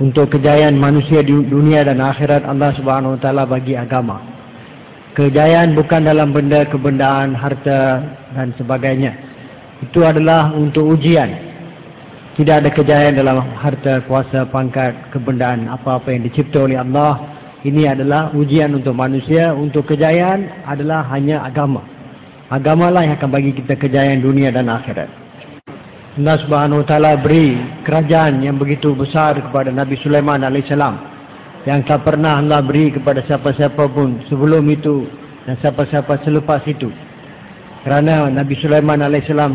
Untuk kejayaan manusia di dunia dan akhirat Allah Subhanahu taala bagi agama. Kejayaan bukan dalam benda kebendaan, harta dan sebagainya. Itu adalah untuk ujian. Tidak ada kejayaan dalam harta, kuasa, pangkat, kebendaan apa-apa yang dicipta oleh Allah ini adalah ujian untuk manusia, untuk kejayaan adalah hanya agama. Agamalah yang akan bagi kita kejayaan dunia dan akhirat. Allah Subhanahu Wa Taala beri kerajaan yang begitu besar kepada Nabi Sulaiman alaihissalam yang tak pernah Allah beri kepada siapa-siapa pun sebelum itu dan siapa-siapa selepas itu. Kerana Nabi Sulaiman alaihissalam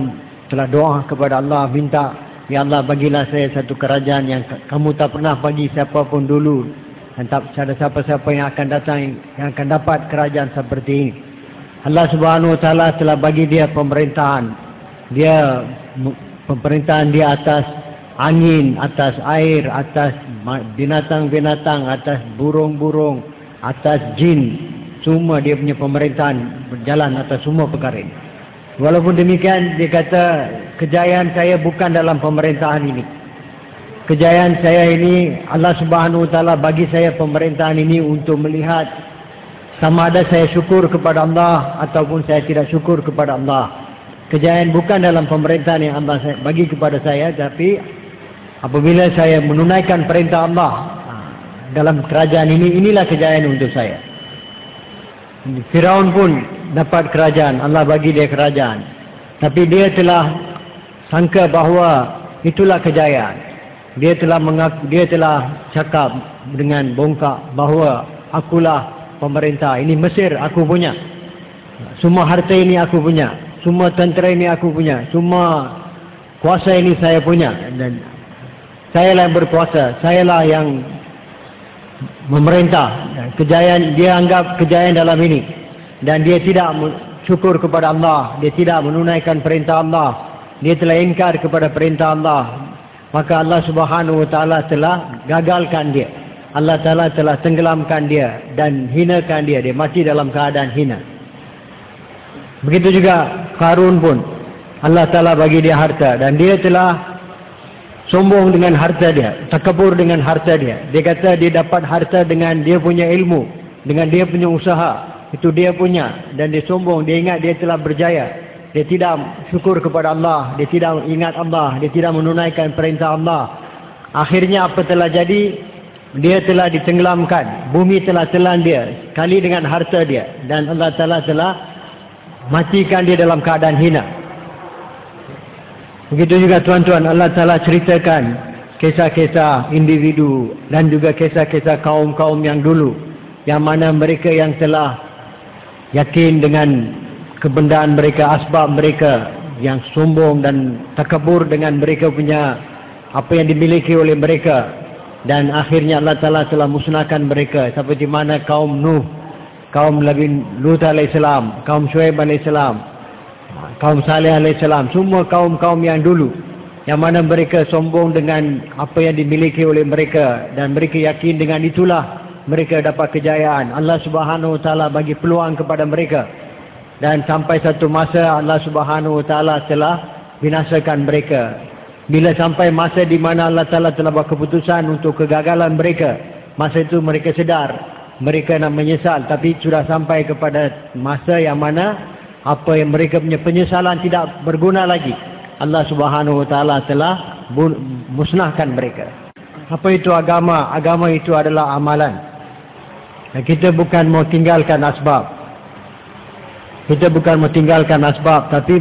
telah doa kepada Allah minta Ya Allah bagilah saya satu kerajaan yang kamu tak pernah bagi siapa pun dulu dan tak ada siapa-siapa yang akan datang yang akan dapat kerajaan seperti ini. Allah Subhanahu Wa Taala telah bagi dia pemerintahan. Dia pemerintahan dia atas angin, atas air, atas binatang-binatang, atas burung-burung, atas jin. Semua dia punya pemerintahan berjalan atas semua perkara ini. Walaupun demikian dia kata kejayaan saya bukan dalam pemerintahan ini kejayaan saya ini Allah Subhanahu Wa Taala bagi saya pemerintahan ini untuk melihat sama ada saya syukur kepada Allah ataupun saya tidak syukur kepada Allah. Kejayaan bukan dalam pemerintahan yang Allah bagi kepada saya tapi apabila saya menunaikan perintah Allah dalam kerajaan ini inilah kejayaan untuk saya. Firaun pun dapat kerajaan, Allah bagi dia kerajaan. Tapi dia telah sangka bahawa itulah kejayaan dia telah mengaku, dia telah cakap dengan bongkak bahawa akulah pemerintah ini Mesir aku punya semua harta ini aku punya semua tentera ini aku punya. Semua kuasa ini saya punya. Dan saya lah berkuasa. Saya lah yang memerintah. Kejayaan dia anggap kejayaan dalam ini. Dan dia tidak syukur kepada Allah. Dia tidak menunaikan perintah Allah. Dia telah ingkar kepada perintah Allah. Maka Allah Subhanahu wa taala telah gagalkan dia. Allah taala telah tenggelamkan dia dan hinakan dia. Dia mati dalam keadaan hina. Begitu juga Karun pun Allah taala bagi dia harta dan dia telah sombong dengan harta dia, takabur dengan harta dia. Dia kata dia dapat harta dengan dia punya ilmu, dengan dia punya usaha. Itu dia punya dan dia sombong, dia ingat dia telah berjaya dia tidak syukur kepada Allah, dia tidak ingat Allah, dia tidak menunaikan perintah Allah. Akhirnya apa telah jadi? Dia telah ditenggelamkan. Bumi telah telan dia kali dengan harta dia dan Allah Taala telah matikan dia dalam keadaan hina. Begitu juga tuan-tuan Allah Taala ceritakan kisah-kisah individu dan juga kisah-kisah kaum-kaum yang dulu yang mana mereka yang telah yakin dengan kebendaan mereka, asbab mereka yang sombong dan takabur dengan mereka punya apa yang dimiliki oleh mereka dan akhirnya Allah Taala telah musnahkan mereka seperti mana kaum Nuh, kaum Nabi Lut alaihissalam, kaum Syuaib alaihissalam, kaum Saleh alaihissalam, semua kaum-kaum yang dulu yang mana mereka sombong dengan apa yang dimiliki oleh mereka dan mereka yakin dengan itulah mereka dapat kejayaan. Allah Subhanahu Wa Taala bagi peluang kepada mereka dan sampai satu masa Allah Subhanahu Wa Taala telah binasakan mereka. Bila sampai masa di mana Allah Taala telah buat keputusan untuk kegagalan mereka, masa itu mereka sedar mereka nak menyesal tapi sudah sampai kepada masa yang mana apa yang mereka punya penyesalan tidak berguna lagi. Allah Subhanahu Wa Taala telah musnahkan mereka. Apa itu agama? Agama itu adalah amalan. Kita bukan mau tinggalkan asbab. Kita bukan meninggalkan asbab tapi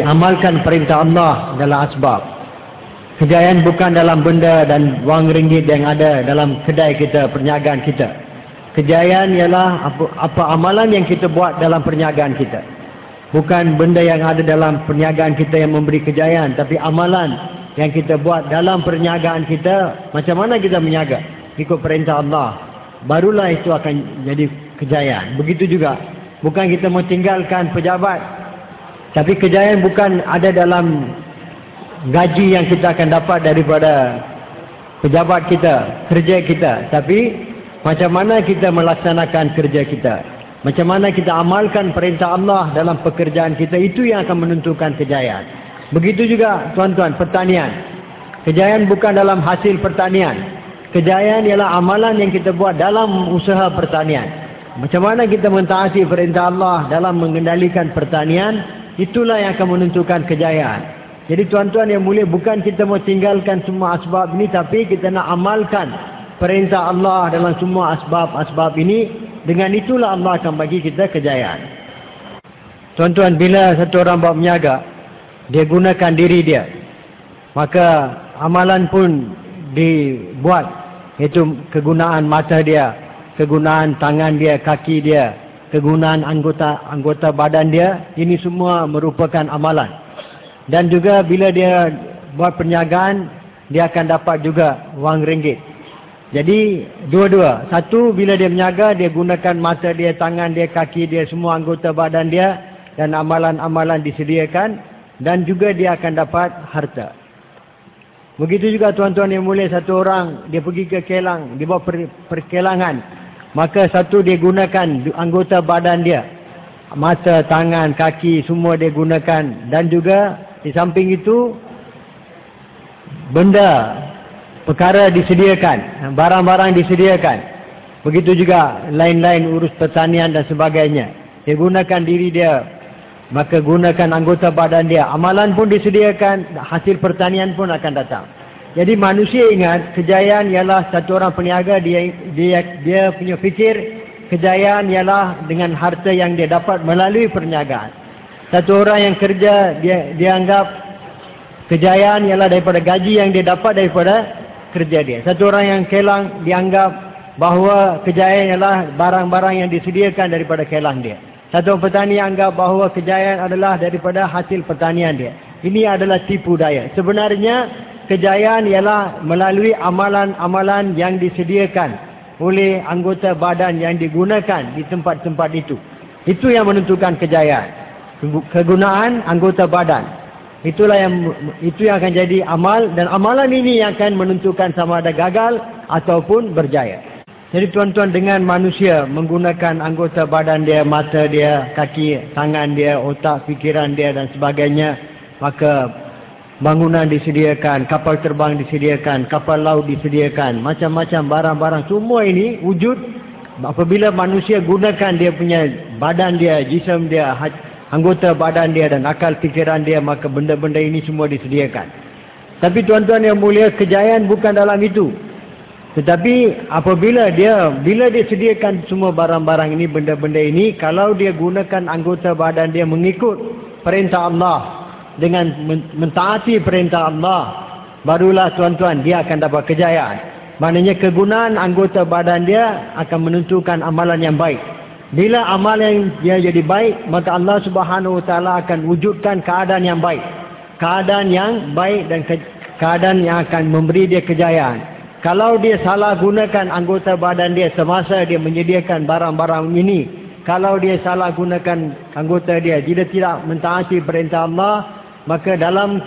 amalkan perintah Allah dalam asbab. Kejayaan bukan dalam benda dan wang ringgit yang ada dalam kedai kita, perniagaan kita. Kejayaan ialah apa, apa amalan yang kita buat dalam perniagaan kita. Bukan benda yang ada dalam perniagaan kita yang memberi kejayaan. Tapi amalan yang kita buat dalam perniagaan kita, macam mana kita menyaga? Ikut perintah Allah. Barulah itu akan jadi kejayaan. Begitu juga. Bukan kita mau tinggalkan pejabat. Tapi kejayaan bukan ada dalam gaji yang kita akan dapat daripada pejabat kita, kerja kita. Tapi macam mana kita melaksanakan kerja kita. Macam mana kita amalkan perintah Allah dalam pekerjaan kita. Itu yang akan menentukan kejayaan. Begitu juga tuan-tuan pertanian. Kejayaan bukan dalam hasil pertanian. Kejayaan ialah amalan yang kita buat dalam usaha pertanian. Macam mana kita mentaati perintah Allah dalam mengendalikan pertanian. Itulah yang akan menentukan kejayaan. Jadi tuan-tuan yang mulia bukan kita mau tinggalkan semua asbab ini tapi kita nak amalkan perintah Allah dalam semua asbab-asbab ini dengan itulah Allah akan bagi kita kejayaan. Tuan-tuan bila satu orang buat menyaga dia gunakan diri dia maka amalan pun dibuat itu kegunaan mata dia, kegunaan tangan dia, kaki dia, kegunaan anggota anggota badan dia ini semua merupakan amalan. Dan juga bila dia buat perniagaan, dia akan dapat juga wang ringgit. Jadi dua-dua. Satu bila dia menyaga, dia gunakan mata dia, tangan dia, kaki dia, semua anggota badan dia. Dan amalan-amalan disediakan. Dan juga dia akan dapat harta. Begitu juga tuan-tuan yang mulia satu orang, dia pergi ke kelang, dia buat per perkelangan. Maka satu dia gunakan anggota badan dia. Mata, tangan, kaki, semua dia gunakan. Dan juga di samping itu benda perkara disediakan, barang-barang disediakan. Begitu juga lain-lain urus pertanian dan sebagainya. Dia gunakan diri dia, maka gunakan anggota badan dia. Amalan pun disediakan, hasil pertanian pun akan datang. Jadi manusia ingat kejayaan ialah satu orang peniaga dia dia dia punya fikir kejayaan ialah dengan harta yang dia dapat melalui perniagaan. Satu orang yang kerja dia dia anggap kejayaan ialah daripada gaji yang dia dapat daripada kerja dia. Satu orang yang kelang dianggap bahawa kejayaan ialah barang-barang yang disediakan daripada kelang dia. Satu petani anggap bahawa kejayaan adalah daripada hasil pertanian dia. Ini adalah tipu daya. Sebenarnya kejayaan ialah melalui amalan-amalan yang disediakan oleh anggota badan yang digunakan di tempat-tempat itu. Itu yang menentukan kejayaan kegunaan anggota badan. Itulah yang itu yang akan jadi amal dan amalan ini yang akan menentukan sama ada gagal ataupun berjaya. Jadi tuan-tuan dengan manusia menggunakan anggota badan dia, mata dia, kaki, tangan dia, otak, fikiran dia dan sebagainya, maka bangunan disediakan, kapal terbang disediakan, kapal laut disediakan, macam-macam barang-barang semua ini wujud apabila manusia gunakan dia punya badan dia, jisim dia, anggota badan dia dan akal fikiran dia maka benda-benda ini semua disediakan. Tapi tuan-tuan yang mulia kejayaan bukan dalam itu. Tetapi apabila dia bila dia sediakan semua barang-barang ini benda-benda ini kalau dia gunakan anggota badan dia mengikut perintah Allah dengan mentaati perintah Allah barulah tuan-tuan dia akan dapat kejayaan. Maknanya kegunaan anggota badan dia akan menentukan amalan yang baik. Bila amal yang dia jadi baik, maka Allah Subhanahu Wa Taala akan wujudkan keadaan yang baik. Keadaan yang baik dan ke keadaan yang akan memberi dia kejayaan. Kalau dia salah gunakan anggota badan dia semasa dia menyediakan barang-barang ini, kalau dia salah gunakan anggota dia, jika tidak mentaati perintah Allah, maka dalam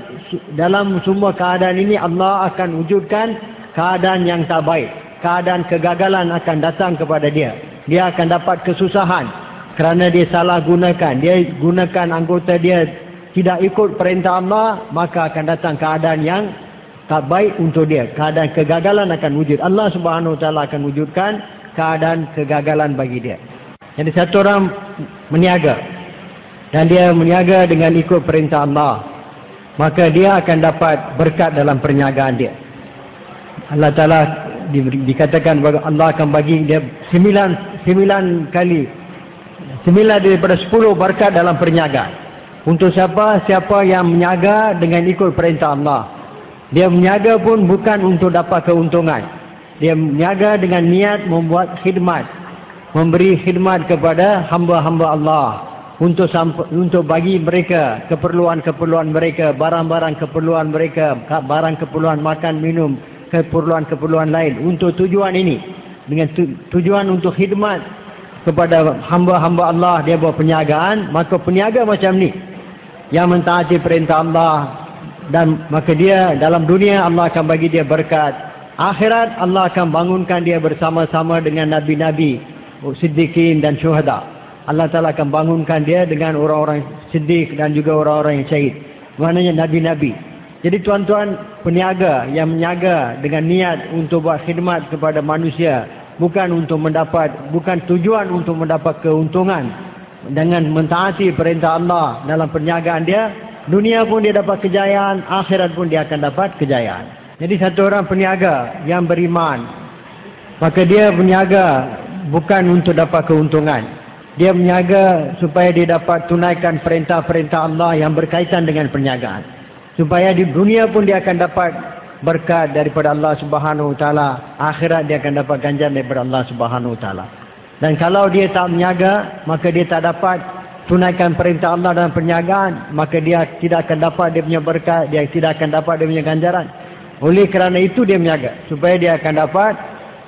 dalam semua keadaan ini Allah akan wujudkan keadaan yang tak baik. Keadaan kegagalan akan datang kepada dia dia akan dapat kesusahan kerana dia salah gunakan. Dia gunakan anggota dia tidak ikut perintah Allah maka akan datang keadaan yang tak baik untuk dia. Keadaan kegagalan akan wujud. Allah Subhanahu taala akan wujudkan keadaan kegagalan bagi dia. Jadi satu orang meniaga dan dia meniaga dengan ikut perintah Allah maka dia akan dapat berkat dalam perniagaan dia. Allah taala di, dikatakan bahawa Allah akan bagi dia sembilan, sembilan kali. Sembilan daripada sepuluh berkat dalam perniagaan untuk siapa? Siapa yang menyaga dengan ikut perintah Allah. Dia menyaga pun bukan untuk dapat keuntungan. Dia menyaga dengan niat membuat khidmat. Memberi khidmat kepada hamba-hamba Allah. Untuk untuk bagi mereka keperluan-keperluan mereka, barang-barang keperluan mereka, ka- barang keperluan makan minum, keperluan-keperluan lain. Untuk tujuan ini dengan tu- tujuan untuk khidmat kepada hamba-hamba Allah dia buat perniagaan maka peniaga macam ni. Yang mentaati perintah Allah dan maka dia dalam dunia Allah akan bagi dia berkat. Akhirat Allah akan bangunkan dia bersama-sama dengan nabi-nabi siddiqin dan syuhada. Allah Taala akan bangunkan dia dengan orang-orang siddiq dan juga orang-orang yang syahid. Maknanya nabi-nabi jadi tuan-tuan peniaga yang menyaga dengan niat untuk buat khidmat kepada manusia bukan untuk mendapat bukan tujuan untuk mendapat keuntungan dengan mentaati perintah Allah dalam perniagaan dia dunia pun dia dapat kejayaan akhirat pun dia akan dapat kejayaan. Jadi satu orang peniaga yang beriman maka dia berniaga bukan untuk dapat keuntungan. Dia berniaga supaya dia dapat tunaikan perintah-perintah Allah yang berkaitan dengan perniagaan supaya di dunia pun dia akan dapat berkat daripada Allah Subhanahu Wa Taala. Akhirat dia akan dapat ganjaran daripada Allah Subhanahu Wa Taala. Dan kalau dia tak menyaga maka dia tak dapat tunaikan perintah Allah dalam perniagaan maka dia tidak akan dapat dia punya berkat dia tidak akan dapat dia punya ganjaran. Oleh kerana itu dia menyaga supaya dia akan dapat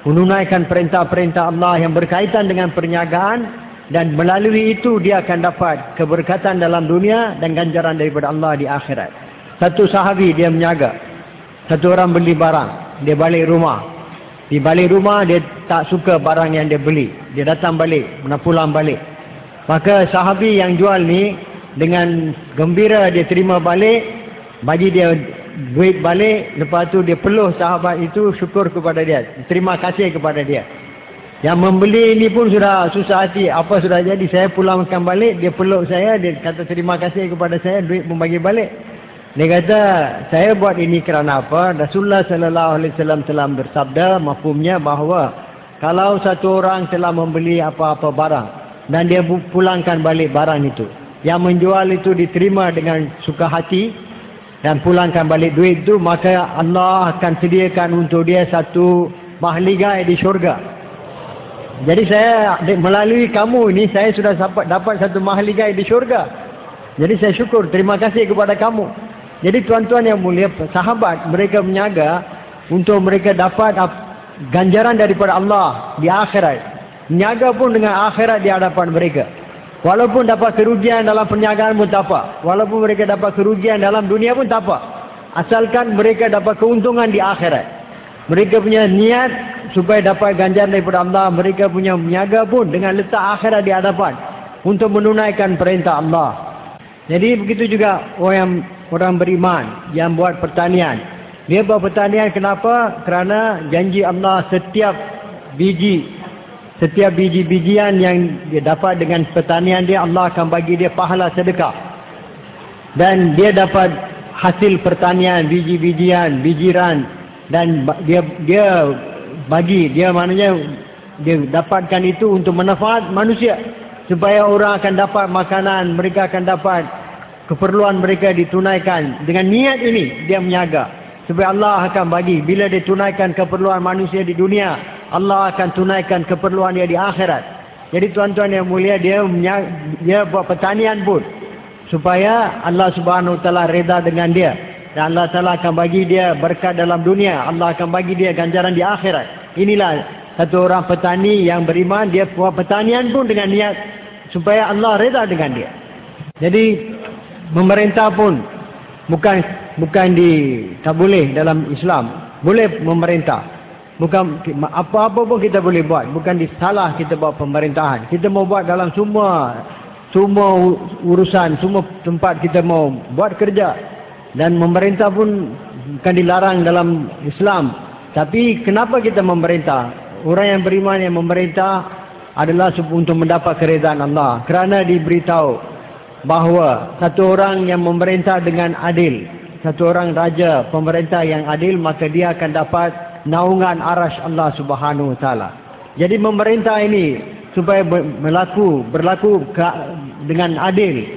menunaikan perintah-perintah Allah yang berkaitan dengan perniagaan dan melalui itu dia akan dapat keberkatan dalam dunia dan ganjaran daripada Allah di akhirat satu sahabi dia menyaga satu orang beli barang, dia balik rumah. Di balik rumah dia tak suka barang yang dia beli. Dia datang balik, nak pulang balik. Maka sahabi yang jual ni dengan gembira dia terima balik, bagi dia duit balik, lepas tu dia peluh sahabat itu syukur kepada dia. Terima kasih kepada dia. Yang membeli ini pun sudah susah hati. Apa sudah jadi, saya pulangkan balik, dia peluk saya, dia kata terima kasih kepada saya, duit pun bagi balik. Dia kata, saya buat ini kerana apa? Rasulullah sallallahu alaihi wasallam telah bersabda mafhumnya bahawa kalau satu orang telah membeli apa-apa barang dan dia pulangkan balik barang itu, yang menjual itu diterima dengan suka hati dan pulangkan balik duit itu, maka Allah akan sediakan untuk dia satu mahligai di syurga. Jadi saya melalui kamu ini saya sudah dapat satu mahligai di syurga. Jadi saya syukur, terima kasih kepada kamu. Jadi tuan-tuan yang mulia, sahabat mereka menyaga untuk mereka dapat ganjaran daripada Allah di akhirat. Menyaga pun dengan akhirat di hadapan mereka. Walaupun dapat kerugian dalam perniagaan pun tak apa. Walaupun mereka dapat kerugian dalam dunia pun tak apa. Asalkan mereka dapat keuntungan di akhirat. Mereka punya niat supaya dapat ganjaran daripada Allah. Mereka punya menyaga pun dengan letak akhirat di hadapan. Untuk menunaikan perintah Allah. Jadi begitu juga orang yang orang beriman yang buat pertanian. Dia buat pertanian kenapa? Kerana janji Allah setiap biji, setiap biji-bijian yang dia dapat dengan pertanian dia, Allah akan bagi dia pahala sedekah. Dan dia dapat hasil pertanian, biji-bijian, bijiran dan dia dia bagi, dia maknanya dia dapatkan itu untuk manfaat manusia supaya orang akan dapat makanan, mereka akan dapat keperluan mereka ditunaikan. Dengan niat ini dia menyaga. Supaya Allah akan bagi bila dia tunaikan keperluan manusia di dunia Allah akan tunaikan keperluan dia di akhirat. Jadi tuan-tuan yang mulia dia dia buat pertanian pun. Supaya Allah Subhanahu taala reda dengan dia. Dan Allah taala akan bagi dia berkat dalam dunia. Allah akan bagi dia ganjaran di akhirat. Inilah satu orang petani yang beriman. Dia buat pertanian pun dengan niat supaya Allah reda dengan dia. Jadi memerintah pun bukan bukan di tak boleh dalam Islam. Boleh memerintah. Bukan apa-apa pun kita boleh buat. Bukan di salah kita buat pemerintahan. Kita mau buat dalam semua semua urusan semua tempat kita mau buat kerja. Dan memerintah pun bukan dilarang dalam Islam. Tapi kenapa kita memerintah? Orang yang beriman yang memerintah adalah untuk mendapat keredaan Allah. Kerana diberitahu bahawa satu orang yang memerintah dengan adil, satu orang raja pemerintah yang adil, maka dia akan dapat naungan arash Allah subhanahu wa ta'ala. Jadi memerintah ini supaya berlaku, berlaku dengan adil,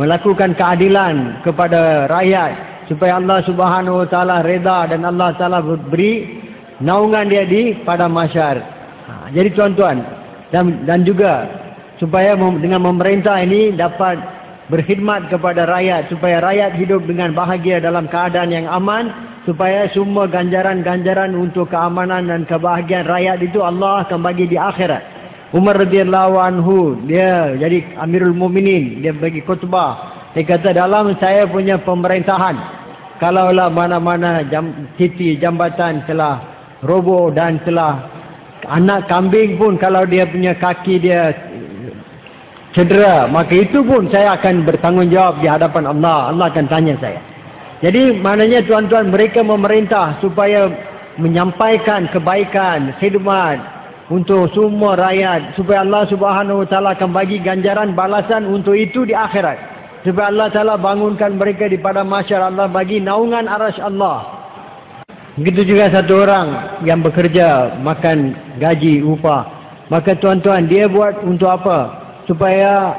melakukan keadilan kepada rakyat, supaya Allah subhanahu wa ta'ala reda dan Allah ta'ala beri naungan dia di pada masyarakat. Ha, jadi tuan-tuan, dan, dan juga supaya dengan memerintah ini dapat berkhidmat kepada rakyat supaya rakyat hidup dengan bahagia dalam keadaan yang aman supaya semua ganjaran-ganjaran untuk keamanan dan kebahagiaan rakyat itu Allah akan bagi di akhirat. Umar radhiyallahu anhu dia jadi Amirul Mukminin dia bagi khutbah dia kata dalam saya punya pemerintahan kalaulah mana-mana jam, titi jambatan telah roboh dan telah anak kambing pun kalau dia punya kaki dia cedera. Maka itu pun saya akan bertanggungjawab di hadapan Allah. Allah akan tanya saya. Jadi maknanya tuan-tuan mereka memerintah supaya menyampaikan kebaikan khidmat untuk semua rakyat. Supaya Allah Subhanahu wa taala akan bagi ganjaran balasan untuk itu di akhirat. Supaya Allah taala bangunkan mereka di pada masyarakat Allah bagi naungan arasy Allah. Begitu juga satu orang yang bekerja makan gaji upah. Maka tuan-tuan dia buat untuk apa supaya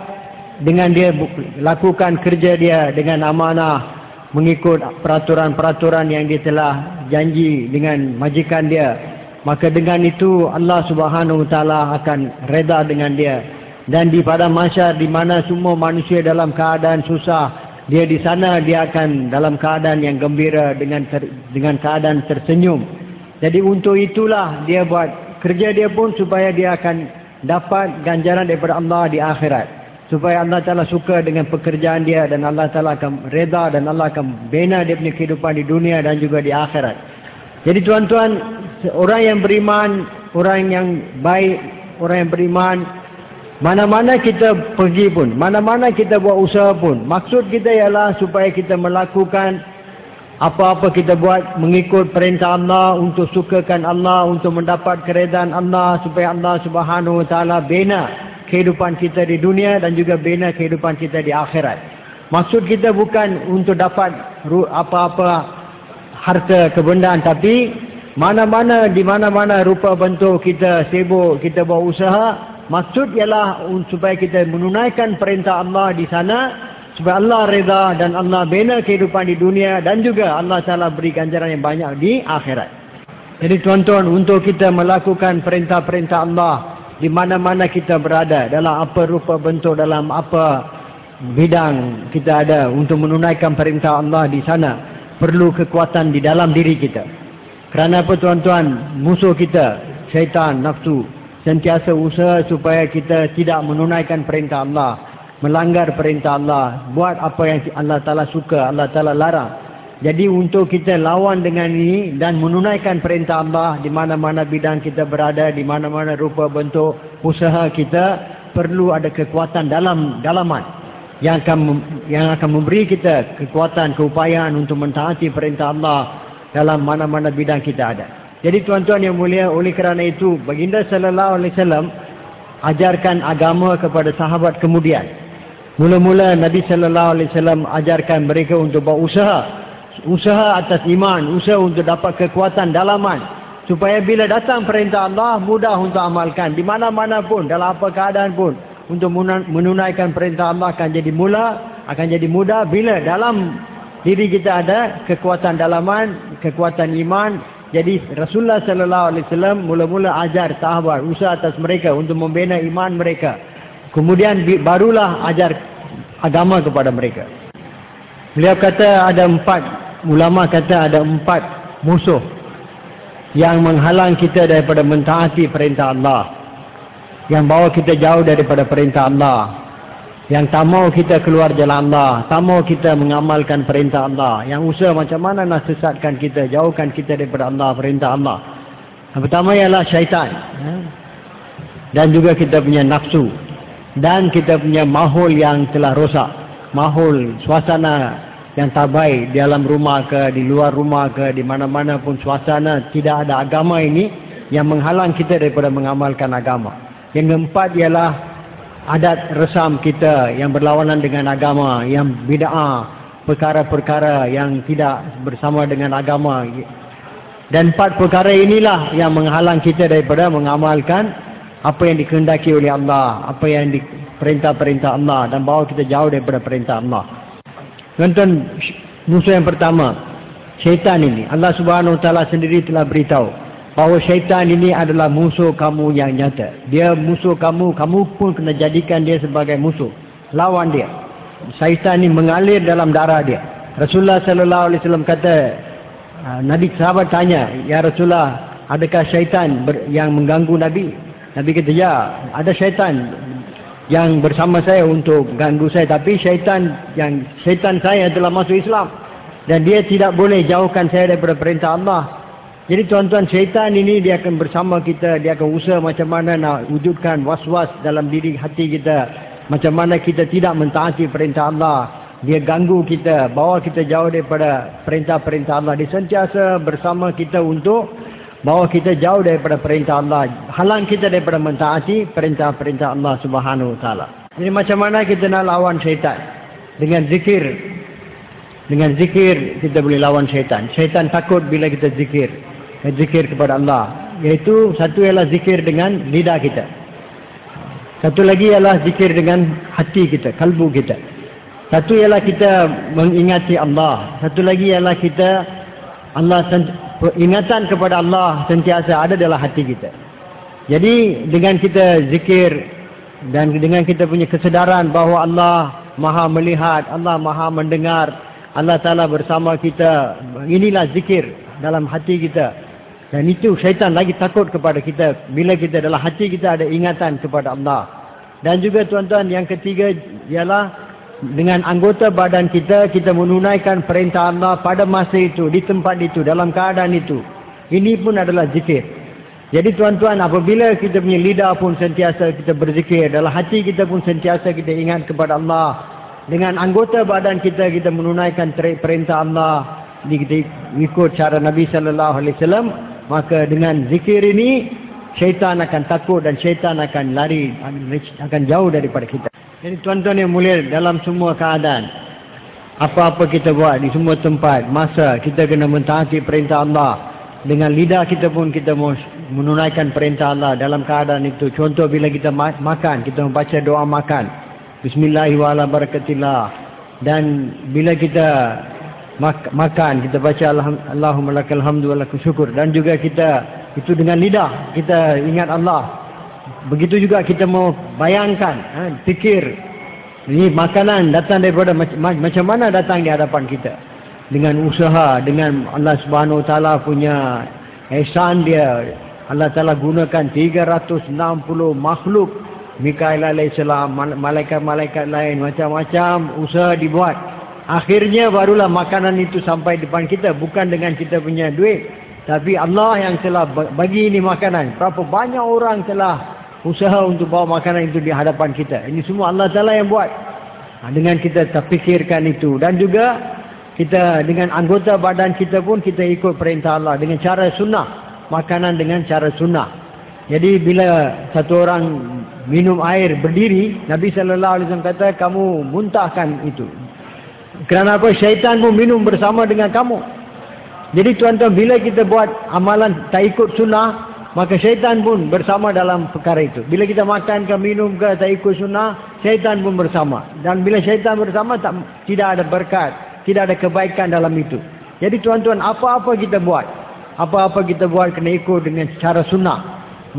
dengan dia lakukan kerja dia dengan amanah mengikut peraturan-peraturan yang dia telah janji dengan majikan dia maka dengan itu Allah Subhanahu taala akan reda dengan dia. Dan di pada masa di mana semua manusia dalam keadaan susah dia di sana dia akan dalam keadaan yang gembira dengan ter, dengan keadaan tersenyum. Jadi untuk itulah dia buat kerja dia pun supaya dia akan dapat ganjaran daripada Allah di akhirat. Supaya Allah Taala suka dengan pekerjaan dia dan Allah Taala akan reda dan Allah akan bina dia punya kehidupan di dunia dan juga di akhirat. Jadi tuan-tuan orang yang beriman orang yang baik orang yang beriman mana-mana kita pergi pun mana-mana kita buat usaha pun. Maksud kita ialah supaya kita melakukan apa-apa kita buat mengikut perintah Allah untuk sukakan Allah untuk mendapat keredaan Allah supaya Allah Subhanahu wa taala bina kehidupan kita di dunia dan juga bina kehidupan kita di akhirat. Maksud kita bukan untuk dapat apa-apa harta kebendaan tapi mana-mana di mana-mana rupa bentuk kita sibuk kita buat usaha maksud ialah supaya kita menunaikan perintah Allah di sana supaya Allah reda dan Allah bina kehidupan di dunia dan juga Allah Taala beri ganjaran yang banyak di akhirat. Jadi tuan-tuan untuk kita melakukan perintah-perintah Allah di mana-mana kita berada dalam apa rupa bentuk dalam apa bidang kita ada untuk menunaikan perintah Allah di sana perlu kekuatan di dalam diri kita. Kerana apa tuan-tuan musuh kita syaitan nafsu sentiasa usaha supaya kita tidak menunaikan perintah Allah melanggar perintah Allah, buat apa yang Allah Taala suka, Allah Taala larang. Jadi untuk kita lawan dengan ini dan menunaikan perintah Allah di mana-mana bidang kita berada, di mana-mana rupa bentuk usaha kita perlu ada kekuatan dalam dalaman yang akan yang akan memberi kita kekuatan keupayaan untuk mentaati perintah Allah dalam mana-mana bidang kita ada. Jadi tuan-tuan yang mulia oleh kerana itu baginda sallallahu alaihi wasallam ajarkan agama kepada sahabat kemudian Mula-mula Nabi sallallahu alaihi wasallam ajarkan mereka untuk buat usaha. Usaha atas iman, usaha untuk dapat kekuatan dalaman supaya bila datang perintah Allah mudah untuk amalkan di mana-mana pun dalam apa keadaan pun untuk menunaikan perintah Allah akan jadi mula akan jadi mudah bila dalam diri kita ada kekuatan dalaman, kekuatan iman. Jadi Rasulullah sallallahu alaihi wasallam mula-mula ajar sahabat usaha atas mereka untuk membina iman mereka. Kemudian barulah ajar agama kepada mereka. Beliau kata ada empat, ulama kata ada empat musuh yang menghalang kita daripada mentaati perintah Allah. Yang bawa kita jauh daripada perintah Allah. Yang tak mau kita keluar jalan Allah. Tak mau kita mengamalkan perintah Allah. Yang usaha macam mana nak sesatkan kita, jauhkan kita daripada Allah, perintah Allah. Yang pertama ialah syaitan. Ha? Dan juga kita punya nafsu dan kita punya mahul yang telah rosak. Mahul suasana yang tak baik di dalam rumah ke di luar rumah ke di mana-mana pun suasana tidak ada agama ini yang menghalang kita daripada mengamalkan agama. Yang keempat ialah adat resam kita yang berlawanan dengan agama yang bid'ah perkara-perkara yang tidak bersama dengan agama. Dan empat perkara inilah yang menghalang kita daripada mengamalkan apa yang dikehendaki oleh Allah, apa yang diperintah-perintah Allah dan bawa kita jauh daripada perintah Allah. Tuan-tuan, musuh yang pertama, syaitan ini. Allah Subhanahu Taala sendiri telah beritahu. bahawa syaitan ini adalah musuh kamu yang nyata. Dia musuh kamu, kamu pun kena jadikan dia sebagai musuh. Lawan dia. Syaitan ini mengalir dalam darah dia. Rasulullah sallallahu alaihi wasallam kata, ah, Nabi sahabat tanya, "Ya Rasulullah, adakah syaitan yang mengganggu Nabi?" Nabi kata, "Ya, ada syaitan yang bersama saya untuk ganggu saya, tapi syaitan yang syaitan saya telah masuk Islam dan dia tidak boleh jauhkan saya daripada perintah Allah." Jadi tuan-tuan syaitan ini dia akan bersama kita, dia akan usaha macam mana nak wujudkan was-was dalam diri hati kita. Macam mana kita tidak mentaati perintah Allah. Dia ganggu kita, bawa kita jauh daripada perintah-perintah Allah. Dia sentiasa bersama kita untuk bawa kita jauh daripada perintah Allah. Halang kita daripada mentaati perintah-perintah Allah subhanahu wa ta'ala. Jadi macam mana kita nak lawan syaitan? Dengan zikir. Dengan zikir kita boleh lawan syaitan. Syaitan takut bila kita zikir zikir kepada Allah iaitu satu ialah zikir dengan lidah kita satu lagi ialah zikir dengan hati kita kalbu kita satu ialah kita mengingati Allah satu lagi ialah kita Allah ingatan kepada Allah sentiasa ada dalam hati kita. Jadi dengan kita zikir dan dengan kita punya kesedaran bahawa Allah maha melihat Allah maha mendengar Allah Ta'ala bersama kita inilah zikir dalam hati kita. Dan itu syaitan lagi takut kepada kita. Bila kita dalam hati kita ada ingatan kepada Allah. Dan juga tuan-tuan yang ketiga ialah dengan anggota badan kita kita menunaikan perintah Allah pada masa itu di tempat itu dalam keadaan itu. Ini pun adalah zikir. Jadi tuan-tuan apabila kita punya lidah pun sentiasa kita berzikir, dalam hati kita pun sentiasa kita ingat kepada Allah. Dengan anggota badan kita kita menunaikan perintah Allah, kita ikut cara Nabi sallallahu alaihi wasallam maka dengan zikir ini syaitan akan takut dan syaitan akan lari akan jauh daripada kita jadi tuan-tuan yang mulia dalam semua keadaan apa-apa kita buat di semua tempat masa kita kena mentaati perintah Allah. Dengan lidah kita pun kita menunaikan perintah Allah. Dalam keadaan itu contoh bila kita makan kita membaca doa makan. Bismillahirrahmanirrahim. Dan bila kita mak makan kita baca Allahumma lakal hamdu wa syukur. Dan juga kita itu dengan lidah kita ingat Allah begitu juga kita mau bayangkan ha, fikir ini makanan datang daripada macam mana datang di hadapan kita dengan usaha dengan Allah Subhanahu taala punya ihsan dia Allah taala gunakan 360 makhluk Mikail alaihissalam malaikat-malaikat lain macam-macam usaha dibuat Akhirnya barulah makanan itu sampai depan kita. Bukan dengan kita punya duit. Tapi Allah yang telah bagi ini makanan. Berapa banyak orang telah usaha untuk bawa makanan itu di hadapan kita. Ini semua Allah Ta'ala yang buat. Ha, dengan kita terfikirkan itu. Dan juga kita dengan anggota badan kita pun kita ikut perintah Allah. Dengan cara sunnah. Makanan dengan cara sunnah. Jadi bila satu orang minum air berdiri. Nabi SAW kata kamu muntahkan itu. Kerana apa? Syaitan pun minum bersama dengan kamu. Jadi tuan-tuan, bila kita buat amalan tak ikut sunnah, maka syaitan pun bersama dalam perkara itu. Bila kita makan ke minum ke tak ikut sunnah, syaitan pun bersama. Dan bila syaitan bersama, tak, tidak ada berkat, tidak ada kebaikan dalam itu. Jadi tuan-tuan, apa-apa kita buat, apa-apa kita buat kena ikut dengan cara sunnah.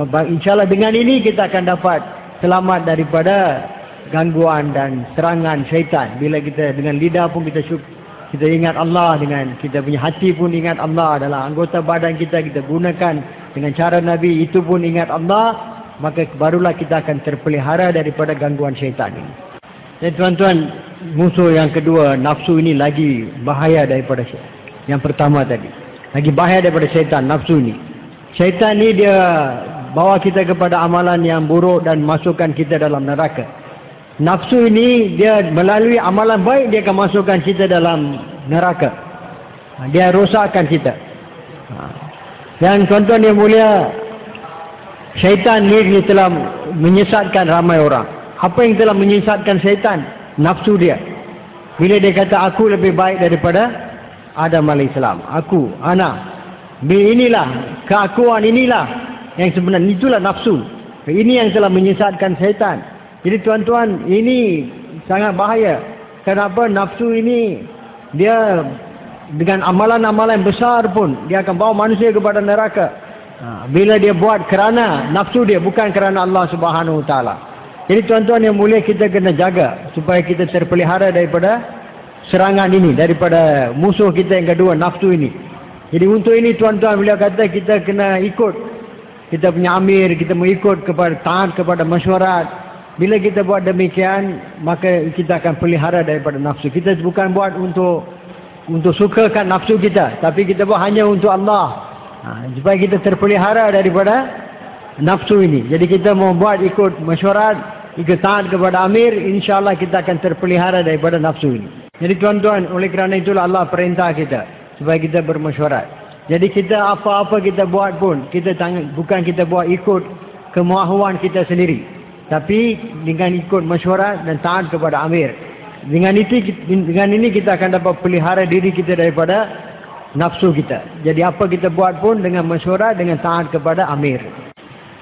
InsyaAllah dengan ini kita akan dapat selamat daripada gangguan dan serangan syaitan. Bila kita dengan lidah pun kita syuk, kita ingat Allah dengan kita punya hati pun ingat Allah dalam anggota badan kita kita gunakan dengan cara Nabi itu pun ingat Allah maka barulah kita akan terpelihara daripada gangguan syaitan ini. Dan tuan-tuan musuh yang kedua nafsu ini lagi bahaya daripada syaitan. Yang pertama tadi. Lagi bahaya daripada syaitan nafsu ini. Syaitan ini dia bawa kita kepada amalan yang buruk dan masukkan kita dalam neraka. Nafsu ini dia melalui amalan baik dia akan masukkan kita dalam neraka. Ha, dia rosakkan kita. Ha. Dan tuan-tuan yang mulia, syaitan ini telah menyesatkan ramai orang. Apa yang telah menyesatkan syaitan? Nafsu dia. Bila dia kata aku lebih baik daripada Adam AS. Aku, anak. Inilah, keakuan inilah yang sebenarnya. Itulah nafsu. Ini yang telah menyesatkan syaitan. Jadi tuan-tuan, ini sangat bahaya. Kenapa nafsu ini dia dengan amalan-amalan besar pun dia akan bawa manusia kepada neraka. Ha, bila dia buat kerana nafsu dia bukan kerana Allah Subhanahu Wa Taala. Jadi tuan-tuan yang mulia kita kena jaga supaya kita terpelihara daripada serangan ini daripada musuh kita yang kedua nafsu ini. Jadi untuk ini tuan-tuan beliau kata kita kena ikut kita punya amir, kita mengikut kepada taat kepada mesyuarat. Bila kita buat demikian, maka kita akan pelihara daripada nafsu. Kita bukan buat untuk untuk sukakan nafsu kita, tapi kita buat hanya untuk Allah. Ha, supaya kita terpelihara daripada nafsu ini. Jadi kita mau buat ikut mesyuarat, ikut taat kepada amir, insyaAllah kita akan terpelihara daripada nafsu ini. Jadi tuan-tuan, oleh kerana itulah Allah perintah kita, supaya kita bermesyuarat. Jadi kita apa-apa kita buat pun, kita tang bukan kita buat ikut kemahuan kita sendiri. Tapi dengan ikut mesyuarat dan taat kepada amir. Dengan itu dengan ini kita akan dapat pelihara diri kita daripada nafsu kita. Jadi apa kita buat pun dengan mesyuarat dengan taat kepada amir.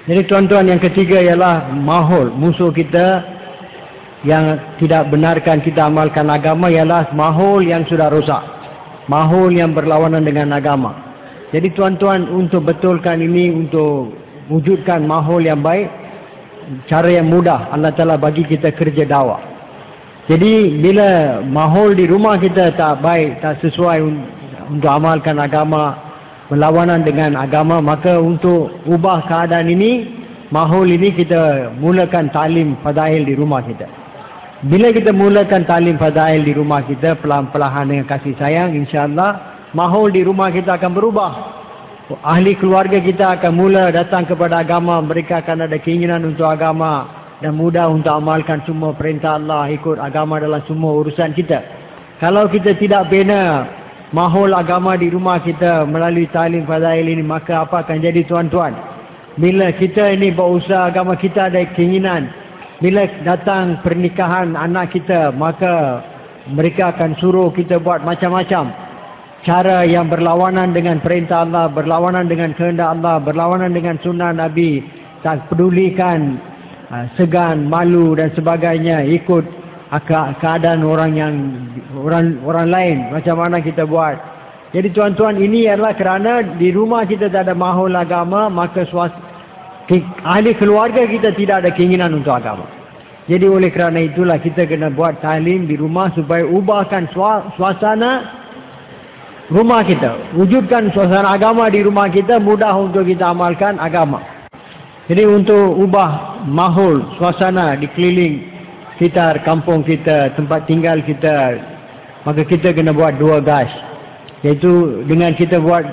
Jadi tuan-tuan yang ketiga ialah mahul musuh kita yang tidak benarkan kita amalkan agama ialah mahul yang sudah rosak. Mahul yang berlawanan dengan agama. Jadi tuan-tuan untuk betulkan ini untuk wujudkan mahul yang baik cara yang mudah Allah Ta'ala bagi kita kerja dakwah. Jadi bila mahol di rumah kita tak baik, tak sesuai untuk amalkan agama, berlawanan dengan agama, maka untuk ubah keadaan ini, mahol ini kita mulakan talim fadail di rumah kita. Bila kita mulakan talim fadail di rumah kita, pelan-pelan dengan kasih sayang, insyaAllah, mahol di rumah kita akan berubah ahli keluarga kita akan mula datang kepada agama. Mereka akan ada keinginan untuk agama dan mudah untuk amalkan semua perintah Allah ikut agama dalam semua urusan kita. Kalau kita tidak bina mahul agama di rumah kita melalui talim fadail ini maka apa akan jadi tuan-tuan? Bila kita ini berusaha agama kita ada keinginan bila datang pernikahan anak kita maka mereka akan suruh kita buat macam-macam cara yang berlawanan dengan perintah Allah, berlawanan dengan kehendak Allah, berlawanan dengan sunnah Nabi, tak pedulikan uh, segan, malu dan sebagainya, ikut keadaan orang yang orang orang lain, macam mana kita buat. Jadi tuan-tuan ini adalah kerana di rumah kita tak ada mahul agama, maka suas, ahli keluarga kita tidak ada keinginan untuk agama. Jadi oleh kerana itulah kita kena buat talim di rumah supaya ubahkan suasana rumah kita. Wujudkan suasana agama di rumah kita mudah untuk kita amalkan agama. Jadi untuk ubah mahul suasana di keliling sekitar kampung kita, tempat tinggal kita, maka kita kena buat dua gas. Iaitu dengan kita buat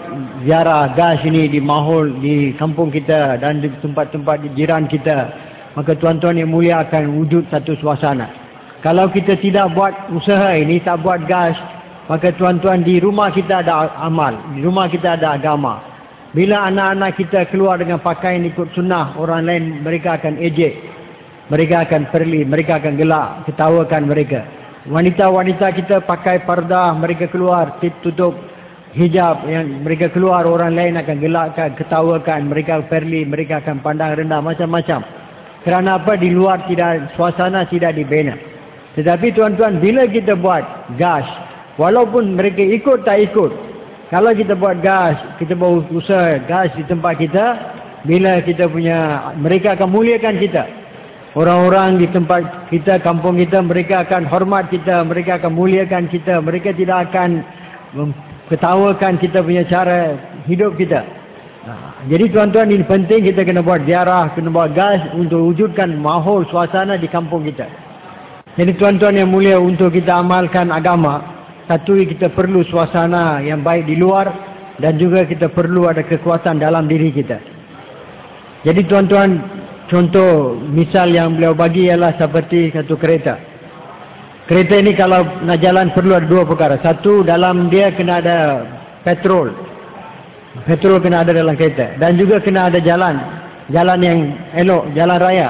ziarah gas ini di mahul di kampung kita dan di tempat-tempat di jiran kita, maka tuan-tuan yang mulia akan wujud satu suasana. Kalau kita tidak buat usaha ini, tak buat gas, Maka tuan-tuan di rumah kita ada amal, di rumah kita ada agama. Bila anak-anak kita keluar dengan pakaian ikut sunnah, orang lain mereka akan ejek. Mereka akan perli, mereka akan gelak, ketawakan mereka. Wanita-wanita kita pakai pardah, mereka keluar, tutup hijab yang mereka keluar, orang lain akan gelakkan, ketawakan, mereka perli, mereka akan pandang rendah, macam-macam. Kerana apa? Di luar tidak, suasana tidak dibina. Tetapi tuan-tuan, bila kita buat gas, Walaupun mereka ikut tak ikut. Kalau kita buat gas, kita buat usaha gas di tempat kita, bila kita punya, mereka akan muliakan kita. Orang-orang di tempat kita, kampung kita, mereka akan hormat kita, mereka akan muliakan kita, mereka tidak akan ketawakan kita punya cara hidup kita. Jadi tuan-tuan ini penting kita kena buat ziarah, kena buat gas untuk wujudkan mahol suasana di kampung kita. Jadi tuan-tuan yang mulia untuk kita amalkan agama, satu kita perlu suasana yang baik di luar dan juga kita perlu ada kekuatan dalam diri kita. Jadi tuan-tuan, contoh misal yang beliau bagi ialah seperti satu kereta. Kereta ini kalau nak jalan perlu ada dua perkara. Satu, dalam dia kena ada petrol. Petrol kena ada dalam kereta. Dan juga kena ada jalan. Jalan yang elok, jalan raya.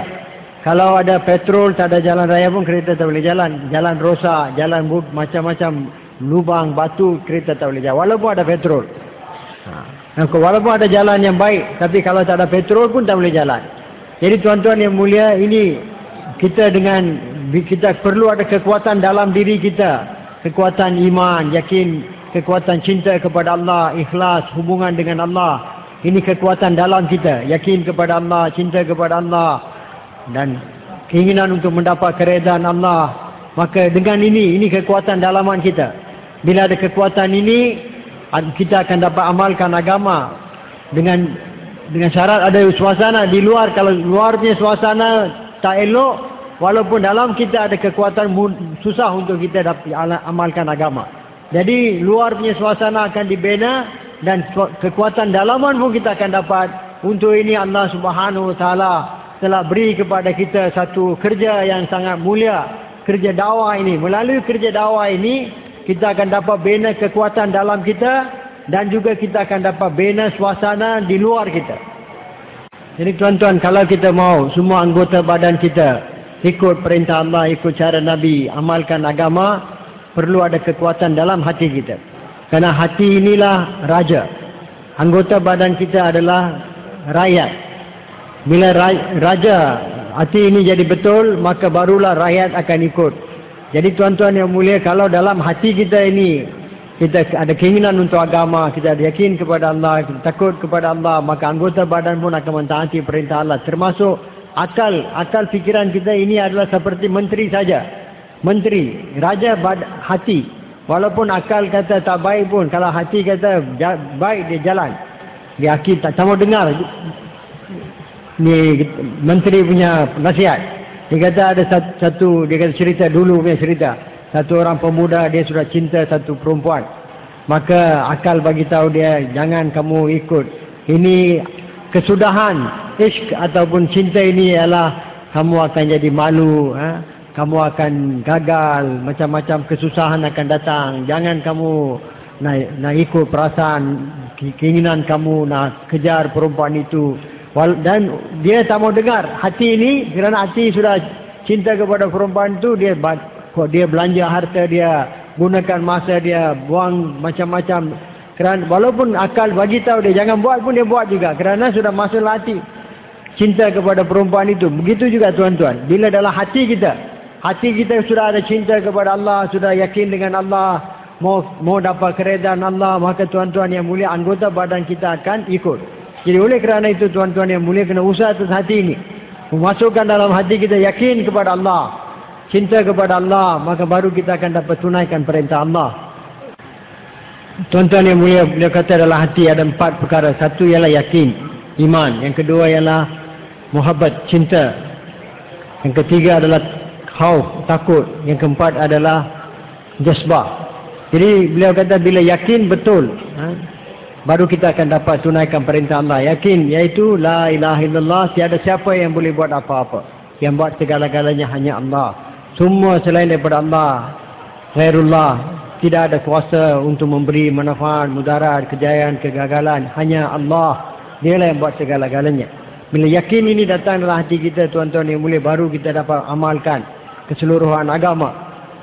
Kalau ada petrol, tak ada jalan raya pun kereta tak boleh jalan. Jalan rosak, jalan macam-macam lubang, batu, kereta tak boleh jalan. Walaupun ada petrol. Ha. Walaupun ada jalan yang baik, tapi kalau tak ada petrol pun tak boleh jalan. Jadi tuan-tuan yang mulia, ini kita dengan, kita perlu ada kekuatan dalam diri kita. Kekuatan iman, yakin, kekuatan cinta kepada Allah, ikhlas, hubungan dengan Allah. Ini kekuatan dalam kita. Yakin kepada Allah, cinta kepada Allah. Dan keinginan untuk mendapat keredaan Allah. Maka dengan ini, ini kekuatan dalaman kita. Bila ada kekuatan ini, kita akan dapat amalkan agama. Dengan dengan syarat ada suasana di luar. Kalau luar punya suasana tak elok, walaupun dalam kita ada kekuatan susah untuk kita dapat amalkan agama. Jadi luar punya suasana akan dibina dan kekuatan dalaman pun kita akan dapat untuk ini Allah Subhanahu Wa Taala telah beri kepada kita satu kerja yang sangat mulia kerja dakwah ini melalui kerja dakwah ini kita akan dapat bina kekuatan dalam kita dan juga kita akan dapat bina suasana di luar kita jadi tuan-tuan kalau kita mau semua anggota badan kita ikut perintah Allah ikut cara Nabi amalkan agama perlu ada kekuatan dalam hati kita Karena hati inilah raja. Anggota badan kita adalah rakyat. Bila raja hati ini jadi betul, maka barulah rakyat akan ikut. Jadi tuan-tuan yang mulia, kalau dalam hati kita ini, kita ada keinginan untuk agama, kita yakin kepada Allah, kita takut kepada Allah, maka anggota badan pun akan mentaati perintah Allah. Termasuk akal, akal fikiran kita ini adalah seperti menteri saja. Menteri, raja hati. Walaupun akal kata tak baik pun, kalau hati kata baik dia jalan. Dia akil tak sama dengar. Ni menteri punya nasihat. Dia kata ada satu, dia kata cerita dulu punya cerita. Satu orang pemuda dia sudah cinta satu perempuan. Maka akal bagi tahu dia jangan kamu ikut. Ini kesudahan isk ataupun cinta ini ialah kamu akan jadi malu. Ha? kamu akan gagal, macam-macam kesusahan akan datang. Jangan kamu nak, nak ikut perasaan, keinginan kamu nak kejar perempuan itu. Dan dia tak mau dengar. Hati ini, kerana hati sudah cinta kepada perempuan itu, dia dia belanja harta dia, gunakan masa dia, buang macam-macam. Kerana walaupun akal bagi tahu dia jangan buat pun dia buat juga. Kerana sudah masuk hati cinta kepada perempuan itu. Begitu juga tuan-tuan. Bila dalam hati kita, Hati kita sudah ada cinta kepada Allah, sudah yakin dengan Allah, mau mau dapat keredaan Allah, maka tuan-tuan yang mulia anggota badan kita akan ikut. Jadi oleh kerana itu tuan-tuan yang mulia kena usaha atas hati ini. Memasukkan dalam hati kita yakin kepada Allah, cinta kepada Allah, maka baru kita akan dapat tunaikan perintah Allah. Tuan-tuan yang mulia, beliau kata dalam hati ada empat perkara. Satu ialah yakin, iman. Yang kedua ialah muhabbat, cinta. Yang ketiga adalah khauf, takut. Yang keempat adalah jasbah. Jadi beliau kata bila yakin betul, ha, baru kita akan dapat tunaikan perintah Allah. Yakin, iaitu la ilaha illallah, tiada siapa yang boleh buat apa-apa. Yang buat segala-galanya hanya Allah. Semua selain daripada Allah, khairullah, tidak ada kuasa untuk memberi manfaat, mudarat, kejayaan, kegagalan. Hanya Allah, dia lah yang buat segala-galanya. Bila yakin ini datang dalam hati kita, tuan-tuan yang mulia, baru kita dapat amalkan keseluruhan agama.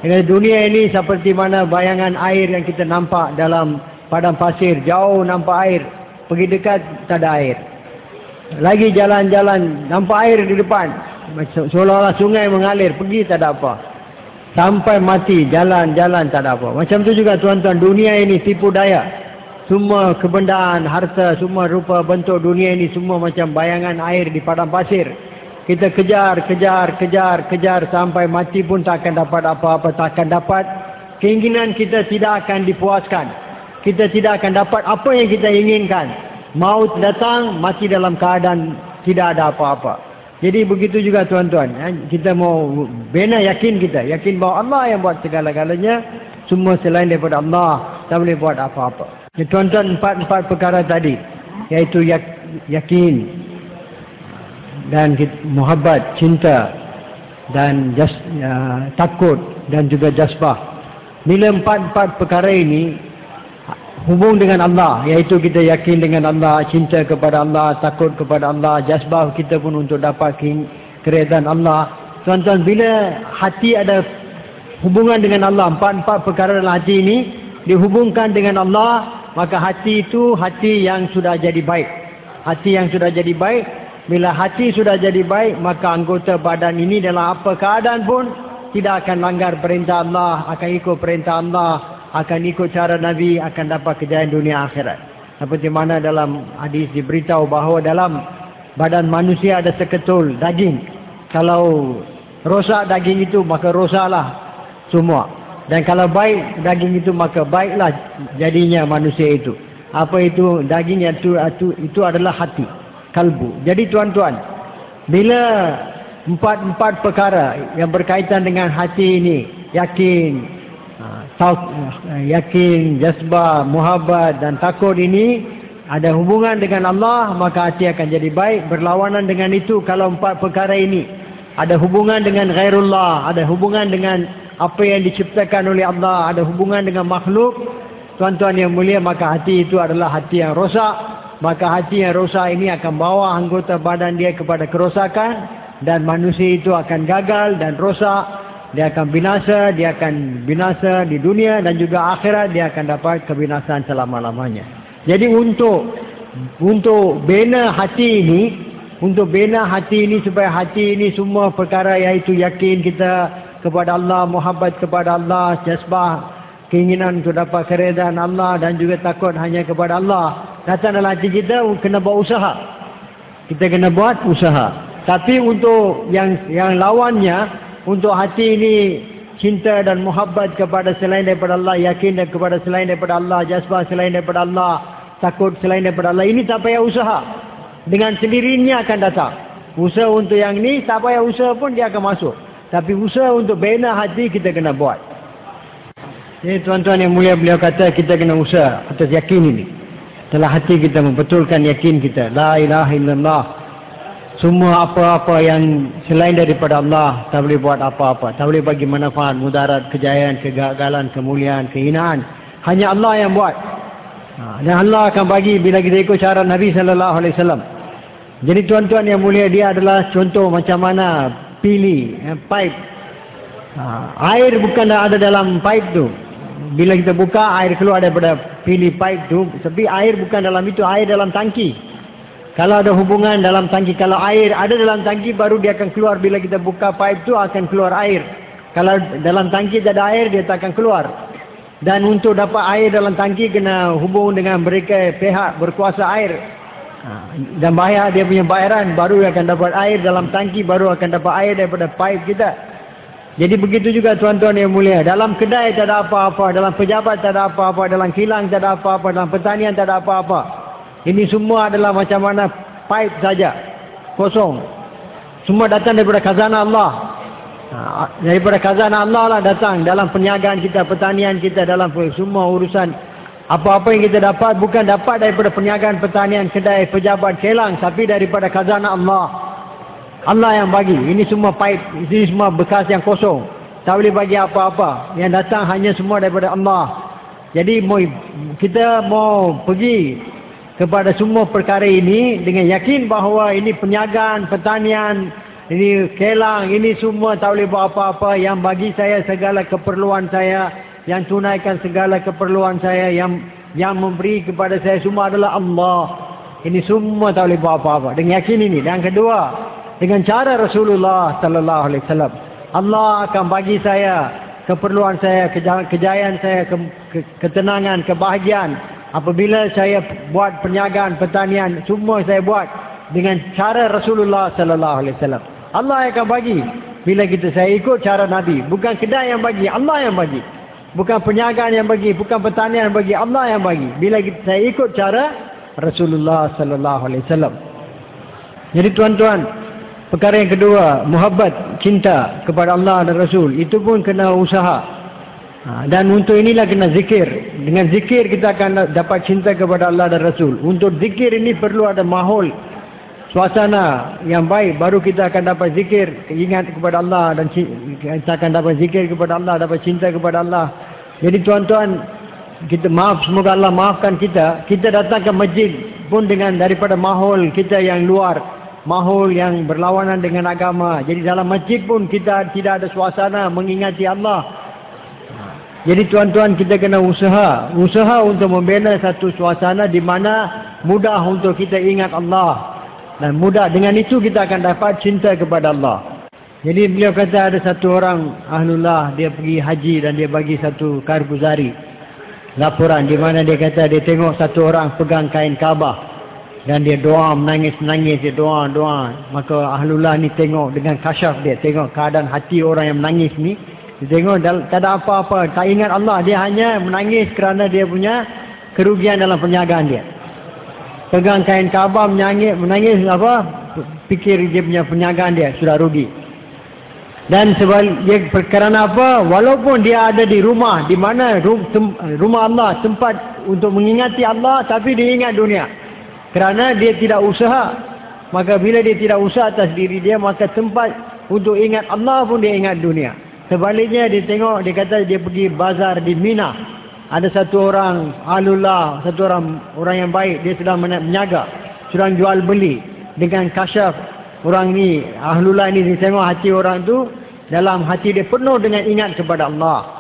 Dunia ini seperti mana bayangan air yang kita nampak dalam padang pasir. Jauh nampak air. Pergi dekat tak ada air. Lagi jalan-jalan nampak air di depan. Seolah-olah sungai mengalir. Pergi tak ada apa. Sampai mati jalan-jalan tak ada apa. Macam tu juga tuan-tuan dunia ini tipu daya. Semua kebendaan, harta, semua rupa bentuk dunia ini semua macam bayangan air di padang pasir. Kita kejar, kejar, kejar, kejar sampai mati pun tak akan dapat apa-apa, tak akan dapat. Keinginan kita tidak akan dipuaskan. Kita tidak akan dapat apa yang kita inginkan. Maut datang, mati dalam keadaan tidak ada apa-apa. Jadi begitu juga tuan-tuan. Ya. Kita mau bina yakin kita. Yakin bahawa Allah yang buat segala-galanya. Semua selain daripada Allah. Tak boleh buat apa-apa. Tuan-tuan empat-empat perkara tadi. Iaitu yakin dan muhabbat, cinta dan jas, uh, takut dan juga jasbah. Bila empat-empat perkara ini hubung dengan Allah, iaitu kita yakin dengan Allah, cinta kepada Allah, takut kepada Allah, jasbah kita pun untuk dapat keredaan Allah. Tuan-tuan, bila hati ada hubungan dengan Allah, empat-empat perkara dalam hati ini dihubungkan dengan Allah, maka hati itu hati yang sudah jadi baik. Hati yang sudah jadi baik, Bila hati sudah jadi baik, maka anggota badan ini dalam apa keadaan pun tidak akan langgar perintah Allah, akan ikut perintah Allah, akan ikut cara Nabi, akan dapat kejayaan dunia akhirat. Seperti mana dalam hadis diberitahu bahawa dalam badan manusia ada seketul daging. Kalau rosak daging itu maka rosaklah semua. Dan kalau baik daging itu maka baiklah jadinya manusia itu. Apa itu daging itu, itu, itu adalah hati. Kalbu. Jadi tuan-tuan. Bila empat-empat perkara yang berkaitan dengan hati ini. Yakin, yakin, jazbah, muhabbat dan takut ini ada hubungan dengan Allah maka hati akan jadi baik berlawanan dengan itu kalau empat perkara ini. Ada hubungan dengan ghairullah ada hubungan dengan apa yang diciptakan oleh Allah ada hubungan dengan makhluk. Tuan-tuan yang mulia maka hati itu adalah hati yang rosak. Maka hati yang rosak ini akan bawa anggota badan dia kepada kerosakan dan manusia itu akan gagal dan rosak dia akan binasa, dia akan binasa di dunia dan juga akhirat dia akan dapat kebinasaan selama-lamanya. Jadi untuk untuk bina hati ini, untuk bina hati ini supaya hati ini semua perkara iaitu yakin kita kepada Allah, muhabbat kepada Allah, jazbah, keinginan untuk dapat keredaan Allah dan juga takut hanya kepada Allah. Datang dalam hati kita kena buat usaha. Kita kena buat usaha. Tapi untuk yang yang lawannya untuk hati ini cinta dan muhabbat kepada selain daripada Allah, yakin kepada selain daripada Allah, jazbah selain daripada Allah, takut selain daripada Allah. Ini tak payah usaha. Dengan sendirinya akan datang. Usaha untuk yang ini, tak payah usaha pun dia akan masuk. Tapi usaha untuk bina hati kita kena buat. Ini tuan-tuan yang mulia beliau kata kita kena usaha atas yakin ini. Setelah hati kita membetulkan yakin kita. La ilaha illallah. Semua apa-apa yang selain daripada Allah tak boleh buat apa-apa. Tak boleh bagi manfaat, mudarat, kejayaan, kegagalan, kemuliaan, kehinaan. Hanya Allah yang buat. Ha, dan Allah akan bagi bila kita ikut cara Nabi sallallahu alaihi wasallam. Jadi tuan-tuan yang mulia dia adalah contoh macam mana pilih eh, pipe. Ha, air bukan ada dalam pipe tu. Bila kita buka air keluar daripada pilih pipe tu, tapi air bukan dalam itu, air dalam tangki. Kalau ada hubungan dalam tangki, kalau air ada dalam tangki baru dia akan keluar. Bila kita buka pipe tu akan keluar air. Kalau dalam tangki tak ada air dia tak akan keluar. Dan untuk dapat air dalam tangki kena hubung dengan mereka pihak berkuasa air. Ha, dan bayar dia punya bayaran baru akan dapat air dalam tangki baru akan dapat air daripada pipe kita. Jadi begitu juga tuan-tuan yang mulia. Dalam kedai tak ada apa-apa. Dalam pejabat tak ada apa-apa. Dalam kilang tak ada apa-apa. Dalam pertanian tak ada apa-apa. Ini semua adalah macam mana pipe saja. Kosong. Semua datang daripada khazanah Allah. Ha, daripada khazanah Allah lah datang dalam perniagaan kita, pertanian kita, dalam semua urusan. Apa-apa yang kita dapat bukan dapat daripada perniagaan, pertanian, kedai, pejabat, kelang. Tapi daripada khazanah Allah. Allah yang bagi. Ini semua pipe. Ini semua bekas yang kosong. Tak boleh bagi apa-apa. Yang datang hanya semua daripada Allah. Jadi kita mau pergi kepada semua perkara ini dengan yakin bahawa ini penyagaan, pertanian, ini kelang, ini semua tak boleh buat apa-apa yang bagi saya segala keperluan saya, yang tunaikan segala keperluan saya, yang yang memberi kepada saya semua adalah Allah. Ini semua tak boleh buat apa-apa. Dengan yakin ini. Dan kedua, dengan cara Rasulullah sallallahu alaihi wasallam, Allah akan bagi saya keperluan saya, kejayaan saya, ketenangan, kebahagiaan apabila saya buat perniagaan pertanian semua saya buat dengan cara Rasulullah sallallahu alaihi wasallam. Allah akan bagi bila kita saya ikut cara nabi. Bukan kedai yang bagi Allah yang bagi. Bukan perniagaan yang bagi bukan pertanian yang bagi Allah yang bagi. Bila kita saya ikut cara Rasulullah sallallahu alaihi wasallam. Jadi tuan-tuan perkara yang kedua muhabbat cinta kepada Allah dan Rasul. Itu pun kena usaha Ha, dan untuk inilah kena zikir. Dengan zikir kita akan dapat cinta kepada Allah dan Rasul. Untuk zikir ini perlu ada mahul. Suasana yang baik. Baru kita akan dapat zikir. Ingat kepada Allah. Dan kita akan dapat zikir kepada Allah. Dapat cinta kepada Allah. Jadi tuan-tuan. Kita maaf. Semoga Allah maafkan kita. Kita datang ke masjid pun dengan daripada mahul kita yang luar. Mahul yang berlawanan dengan agama. Jadi dalam masjid pun kita tidak ada suasana mengingati Allah. Jadi tuan-tuan kita kena usaha. Usaha untuk membina satu suasana di mana mudah untuk kita ingat Allah. Dan mudah dengan itu kita akan dapat cinta kepada Allah. Jadi beliau kata ada satu orang ahlullah dia pergi haji dan dia bagi satu karbuzari. laporan di mana dia kata dia tengok satu orang pegang kain Kaabah dan dia doa menangis-menangis dia doa doa maka ahlullah ni tengok dengan kasyaf dia tengok keadaan hati orang yang menangis ni dia tengok tak ada apa-apa. Tak ingat Allah dia hanya menangis kerana dia punya kerugian dalam perniagaan dia. Pegang kain Kaabah menangis menangis apa? Fikir dia punya perniagaan dia sudah rugi. Dan sebab dia kerana apa? Walaupun dia ada di rumah di mana rumah Allah tempat untuk mengingati Allah tapi dia ingat dunia. Kerana dia tidak usaha. Maka bila dia tidak usaha atas diri dia, maka tempat untuk ingat Allah pun dia ingat dunia. Sebaliknya dia tengok, dia kata dia pergi bazar di Mina. Ada satu orang, alullah, satu orang orang yang baik, dia sedang menyaga. Sedang jual beli. Dengan kasyaf orang ni, ahlullah ni, dia tengok hati orang tu, dalam hati dia penuh dengan ingat kepada Allah.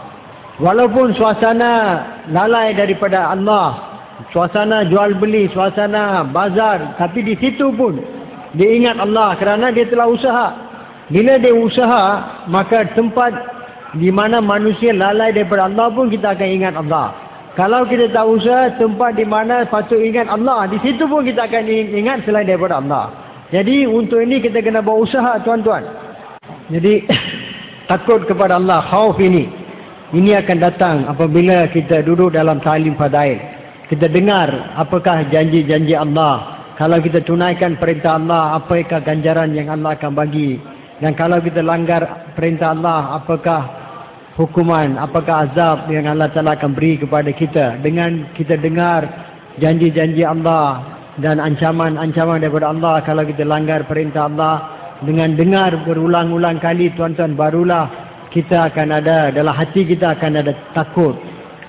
Walaupun suasana lalai daripada Allah, suasana jual beli, suasana bazar. Tapi di situ pun dia ingat Allah kerana dia telah usaha. Bila dia usaha, maka tempat di mana manusia lalai daripada Allah pun kita akan ingat Allah. Kalau kita tak usaha, tempat di mana patut ingat Allah, di situ pun kita akan ingat selain daripada Allah. Jadi untuk ini kita kena buat usaha tuan-tuan. Jadi takut kepada Allah, khauf ini. Ini akan datang apabila kita duduk dalam talim fadail kita dengar apakah janji-janji Allah. Kalau kita tunaikan perintah Allah, apakah ganjaran yang Allah akan bagi. Dan kalau kita langgar perintah Allah, apakah hukuman, apakah azab yang Allah Ta'ala akan beri kepada kita. Dengan kita dengar janji-janji Allah dan ancaman-ancaman daripada Allah kalau kita langgar perintah Allah. Dengan dengar berulang-ulang kali tuan-tuan barulah kita akan ada, dalam hati kita akan ada takut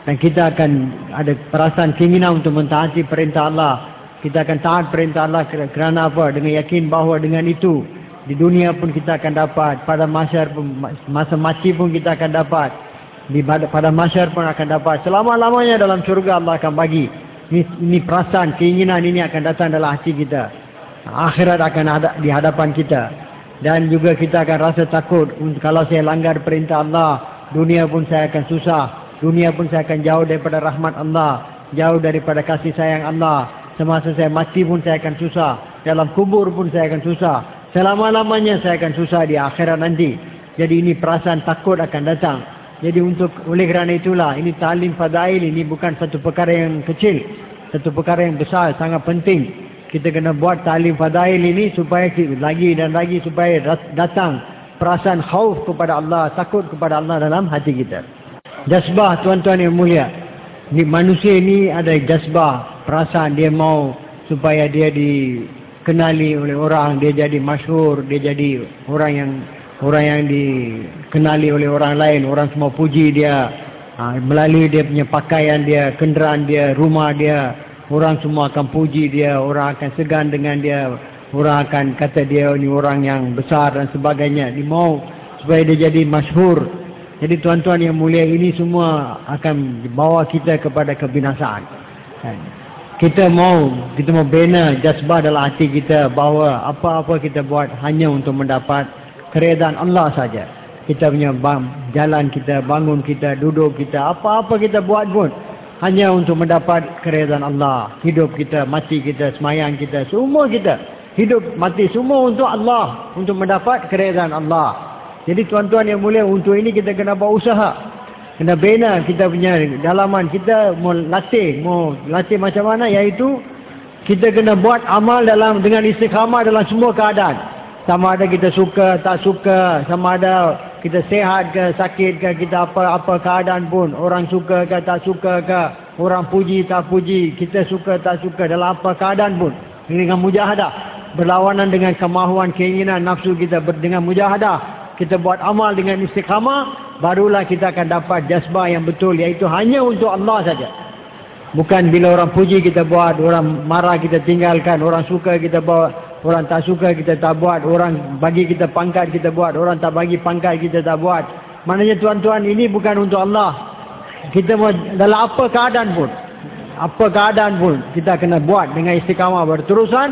dan kita akan ada perasaan keinginan untuk mentaati perintah Allah. Kita akan taat perintah Allah kerana apa? Dengan yakin bahawa dengan itu di dunia pun kita akan dapat, pada masa masa mati pun kita akan dapat, di pada masa pun akan dapat. Selama-lamanya dalam syurga Allah akan bagi. Ini, ini perasaan, keinginan ini akan datang dalam hati kita. Akhirat akan ada di hadapan kita. Dan juga kita akan rasa takut kalau saya langgar perintah Allah, dunia pun saya akan susah. Dunia pun saya akan jauh daripada rahmat Allah. Jauh daripada kasih sayang Allah. Semasa saya mati pun saya akan susah. Dalam kubur pun saya akan susah. Selama-lamanya saya akan susah di akhirat nanti. Jadi ini perasaan takut akan datang. Jadi untuk oleh kerana itulah ini talim fadail ini bukan satu perkara yang kecil. Satu perkara yang besar, sangat penting. Kita kena buat talim fadail ini supaya lagi dan lagi supaya datang perasaan khauf kepada Allah, takut kepada Allah dalam hati kita. Jasbah tuan-tuan yang mulia. Ni manusia ini ada jasbah, perasaan dia mau supaya dia dikenali oleh orang, dia jadi masyhur, dia jadi orang yang orang yang dikenali oleh orang lain, orang semua puji dia ha, melalui dia punya pakaian dia, kenderaan dia, rumah dia, orang semua akan puji dia, orang akan segan dengan dia, orang akan kata dia ini orang yang besar dan sebagainya. Dia mau supaya dia jadi masyhur. Jadi tuan-tuan yang mulia ini semua akan bawa kita kepada kebinasaan. Kita mau kita mau bina jasbah dalam hati kita bahawa apa-apa kita buat hanya untuk mendapat keredaan Allah saja. Kita punya bang, jalan kita, bangun kita, duduk kita, apa-apa kita buat pun hanya untuk mendapat keredaan Allah. Hidup kita, mati kita, semayang kita, semua kita hidup mati semua untuk Allah, untuk mendapat keredaan Allah. Jadi tuan-tuan yang mulia untuk ini kita kena buat usaha. Kena bina kita punya dalaman. Kita mau latih, mau latih macam mana? Iaitu kita kena buat amal dalam dengan istiqamah dalam semua keadaan. Sama ada kita suka, tak suka, sama ada kita sehat ke, sakit ke, kita apa-apa keadaan pun, orang suka ke, tak suka ke, orang puji, tak puji, kita suka, tak suka dalam apa keadaan pun. Dengan mujahadah, berlawanan dengan kemahuan, keinginan, nafsu kita dengan mujahadah. Kita buat amal dengan istiqamah, barulah kita akan dapat jasbah yang betul, iaitu hanya untuk Allah saja. Bukan bila orang puji kita buat, orang marah kita tinggalkan, orang suka kita buat, orang tak suka kita tak buat, orang bagi kita pangkat kita buat, orang tak bagi pangkat kita tak buat. Maknanya tuan-tuan ini bukan untuk Allah. Kita dalam apa keadaan pun, apa keadaan pun kita kena buat dengan istiqamah berterusan,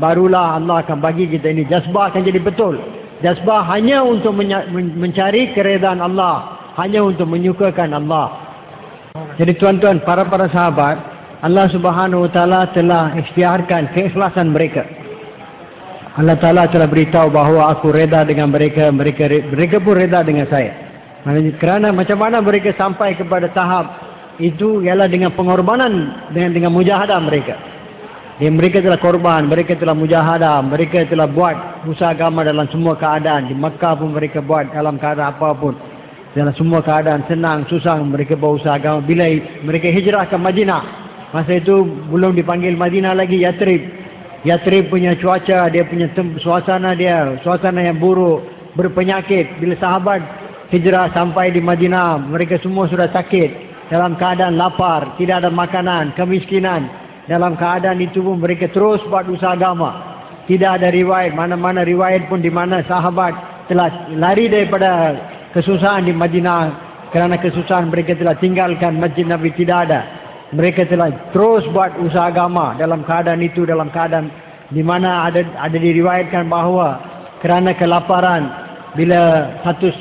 barulah Allah akan bagi kita ini jasbah akan jadi betul. Jasbah hanya untuk mencari keredaan Allah. Hanya untuk menyukakan Allah. Jadi tuan-tuan, para-para sahabat, Allah Subhanahu Wa Taala telah ikhtiarkan keikhlasan mereka. Allah Taala telah beritahu bahawa aku reda dengan mereka, mereka mereka pun reda dengan saya. Kerana macam mana mereka sampai kepada tahap itu ialah dengan pengorbanan dengan dengan mujahadah mereka. Dia mereka telah korban, mereka telah mujahadah, mereka telah buat usaha agama dalam semua keadaan. Di Makkah pun mereka buat dalam keadaan apapun. Dalam semua keadaan senang, susah mereka buat usaha agama. Bila mereka hijrah ke Madinah, masa itu belum dipanggil Madinah lagi, Yatrib. Yatrib punya cuaca, dia punya suasana dia, suasana yang buruk, berpenyakit. Bila sahabat hijrah sampai di Madinah, mereka semua sudah sakit. Dalam keadaan lapar, tidak ada makanan, kemiskinan. Dalam keadaan itu pun mereka terus buat usaha agama. Tidak ada riwayat, mana-mana riwayat pun di mana sahabat telah lari daripada kesusahan di Madinah. Kerana kesusahan mereka telah tinggalkan masjid Nabi tidak ada mereka telah terus buat usaha agama dalam keadaan itu dalam keadaan di mana ada ada diriwayatkan bahawa kerana kelaparan bila satu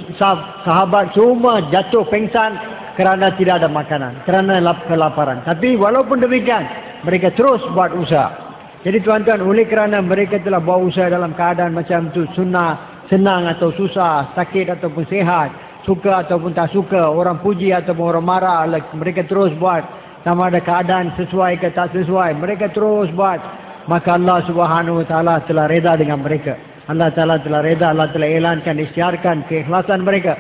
sahabat semua jatuh pengsan kerana tidak ada makanan kerana kelaparan. Tapi walaupun demikian mereka terus buat usaha. Jadi tuan-tuan oleh kerana mereka telah buat usaha dalam keadaan macam itu sunnah senang atau susah sakit ataupun sehat suka ataupun tak suka orang puji ataupun orang marah mereka terus buat. Sama ada keadaan sesuai ke tak sesuai mereka terus buat. Maka Allah Subhanahu wa taala telah reda dengan mereka. Allah taala telah reda Allah telah elankan isytiharkan keikhlasan mereka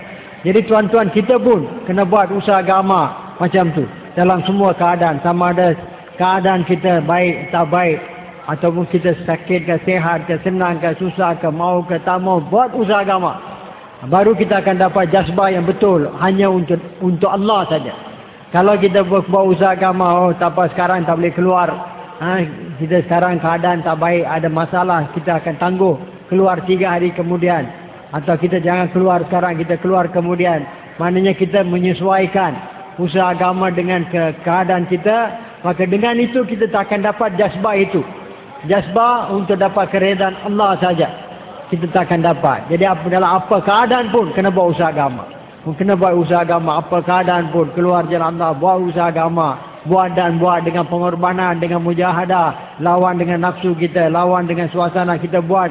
jadi tuan-tuan kita pun kena buat usaha agama macam tu dalam semua keadaan sama ada keadaan kita baik tak baik ataupun kita sakit ke sehat ke senang ke susah ke mau ke tak mau buat usaha agama baru kita akan dapat jazbah yang betul hanya untuk untuk Allah saja kalau kita buat, buat usaha agama, oh tak apa sekarang tak boleh keluar. Ha, kita sekarang keadaan tak baik, ada masalah, kita akan tangguh. Keluar tiga hari kemudian. Atau kita jangan keluar sekarang, kita keluar kemudian. Maknanya kita menyesuaikan usaha agama dengan ke keadaan kita. Maka dengan itu kita tak akan dapat jasbah itu. Jasbah untuk dapat keredaan Allah saja. Kita tak akan dapat. Jadi dalam apa keadaan pun kena buat usaha agama kena buat usaha agama apa keadaan pun keluar jalan Allah buat usaha agama buat dan buat dengan pengorbanan dengan mujahadah lawan dengan nafsu kita lawan dengan suasana kita buat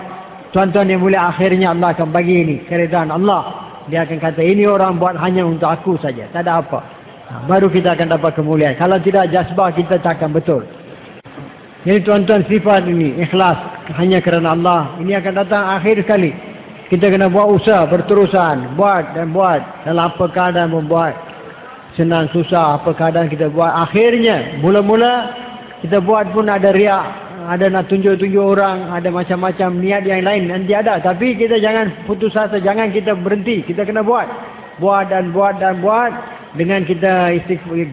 tuan-tuan yang mulia akhirnya Allah akan bagi ini keredaan Allah dia akan kata ini orang buat hanya untuk aku saja tak ada apa ha, baru kita akan dapat kemuliaan kalau tidak jasbah kita tak akan betul jadi tuan-tuan sifat ini ikhlas hanya kerana Allah ini akan datang akhir sekali kita kena buat usaha berterusan. Buat dan buat. Dalam apa keadaan pun buat. Senang susah apa keadaan kita buat. Akhirnya mula-mula kita buat pun ada riak. Ada nak tunjuk-tunjuk orang. Ada macam-macam niat yang lain. Nanti ada. Tapi kita jangan putus asa. Jangan kita berhenti. Kita kena buat. Buat dan buat dan buat. Dengan kita.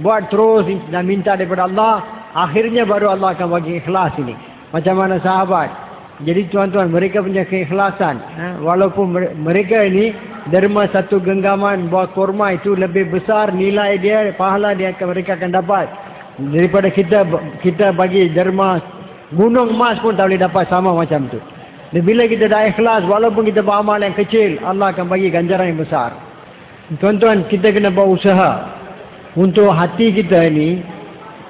Buat terus dan minta daripada Allah. Akhirnya baru Allah akan bagi ikhlas ini. Macam mana sahabat. Jadi tuan-tuan mereka punya keikhlasan ha? walaupun mereka ini derma satu genggaman buah korma itu lebih besar nilai dia pahala dia mereka akan dapat daripada kita kita bagi derma gunung emas pun tak boleh dapat sama macam tu. Dan bila kita dah ikhlas walaupun kita buat amal yang kecil Allah akan bagi ganjaran yang besar. Tuan-tuan kita kena buat usaha untuk hati kita ini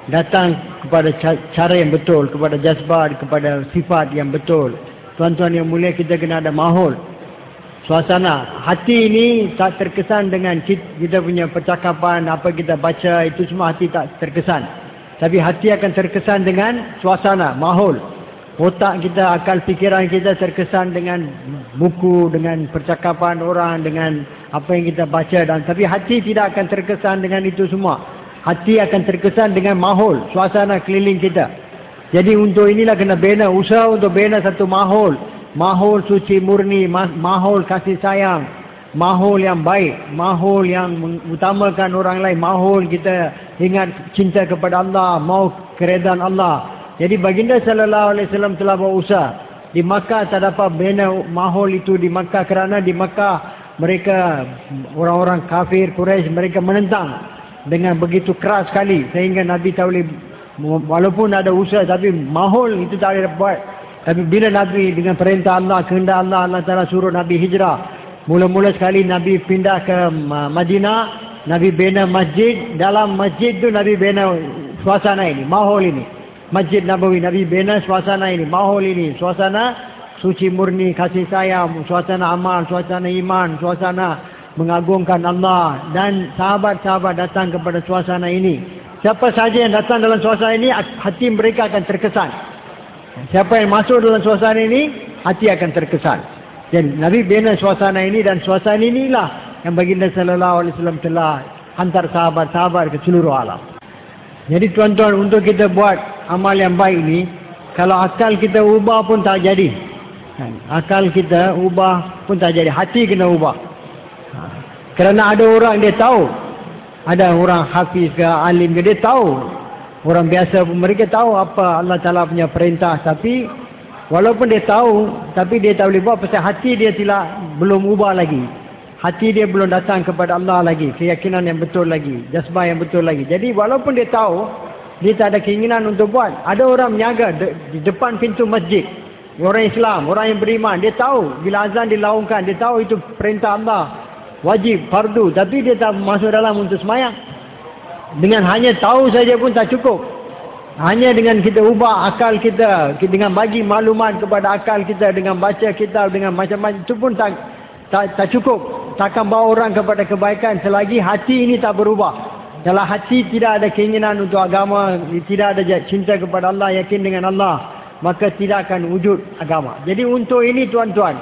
datang kepada cara yang betul, kepada jazbah, kepada sifat yang betul. Tuan-tuan yang mulia kita kena ada mahul. Suasana hati ini tak terkesan dengan kita punya percakapan, apa kita baca, itu semua hati tak terkesan. Tapi hati akan terkesan dengan suasana, mahul. Otak kita, akal fikiran kita terkesan dengan buku, dengan percakapan orang, dengan apa yang kita baca. dan Tapi hati tidak akan terkesan dengan itu semua. Hati akan terkesan dengan mahul suasana keliling kita. Jadi untuk inilah kena bina usaha untuk bina satu mahul. Mahul suci murni mahul kasih sayang. Mahul yang baik mahul yang mengutamakan orang lain. Mahul kita ingat cinta kepada Allah mau keredaan Allah. Jadi baginda sallallahu alaihi wasallam telah berusaha di Makkah tak dapat bina mahul itu di Makkah kerana di Makkah mereka orang-orang kafir Quraisy mereka menentang dengan begitu keras sekali. Sehingga Nabi tak boleh walaupun ada usaha tapi mahul itu tak boleh buat. Tapi bila Nabi dengan perintah Allah kehendak Allah Allah Taala suruh Nabi hijrah. Mula-mula sekali Nabi pindah ke Madinah Nabi bina masjid, dalam masjid tu Nabi bina suasana ini, mahol ini. Masjid Nabawi, Nabi bina suasana ini, mahol ini, suasana suci murni, kasih sayang, suasana amal, suasana iman, suasana mengagungkan Allah. Dan sahabat-sahabat datang kepada suasana ini. Siapa saja yang datang dalam suasana ini, hati mereka akan terkesan. Siapa yang masuk dalam suasana ini, hati akan terkesan. Dan Nabi bina suasana ini dan suasana inilah yang baginda sallallahu alaihi wasallam telah hantar sahabat-sahabat ke seluruh alam. Jadi tuan-tuan untuk kita buat amal yang baik ini, kalau akal kita ubah pun tak jadi. Kan? Akal kita ubah pun tak jadi. Hati kena ubah. Ha. Kerana ada orang dia tahu. Ada orang hafiz ke alim ke dia tahu. Orang biasa pun mereka tahu apa Allah Ta'ala punya perintah. Tapi walaupun dia tahu, tapi dia tak boleh buat pasal hati dia tidak belum ubah lagi. Hati dia belum datang kepada Allah lagi. Keyakinan yang betul lagi. Jasbah yang betul lagi. Jadi walaupun dia tahu. Dia tak ada keinginan untuk buat. Ada orang menyaga di depan pintu masjid. Orang Islam. Orang yang beriman. Dia tahu. Bila azan dilaungkan. Dia tahu itu perintah Allah. Wajib. Fardu. Tapi dia tak masuk dalam untuk semayang. Dengan hanya tahu saja pun tak cukup. Hanya dengan kita ubah akal kita. Dengan bagi maklumat kepada akal kita. Dengan baca kitab. Dengan macam-macam. Itu pun tak, tak, tak cukup takkan bawa orang kepada kebaikan selagi hati ini tak berubah. Kalau hati tidak ada keinginan untuk agama, tidak ada cinta kepada Allah, yakin dengan Allah, maka tidak akan wujud agama. Jadi untuk ini tuan-tuan,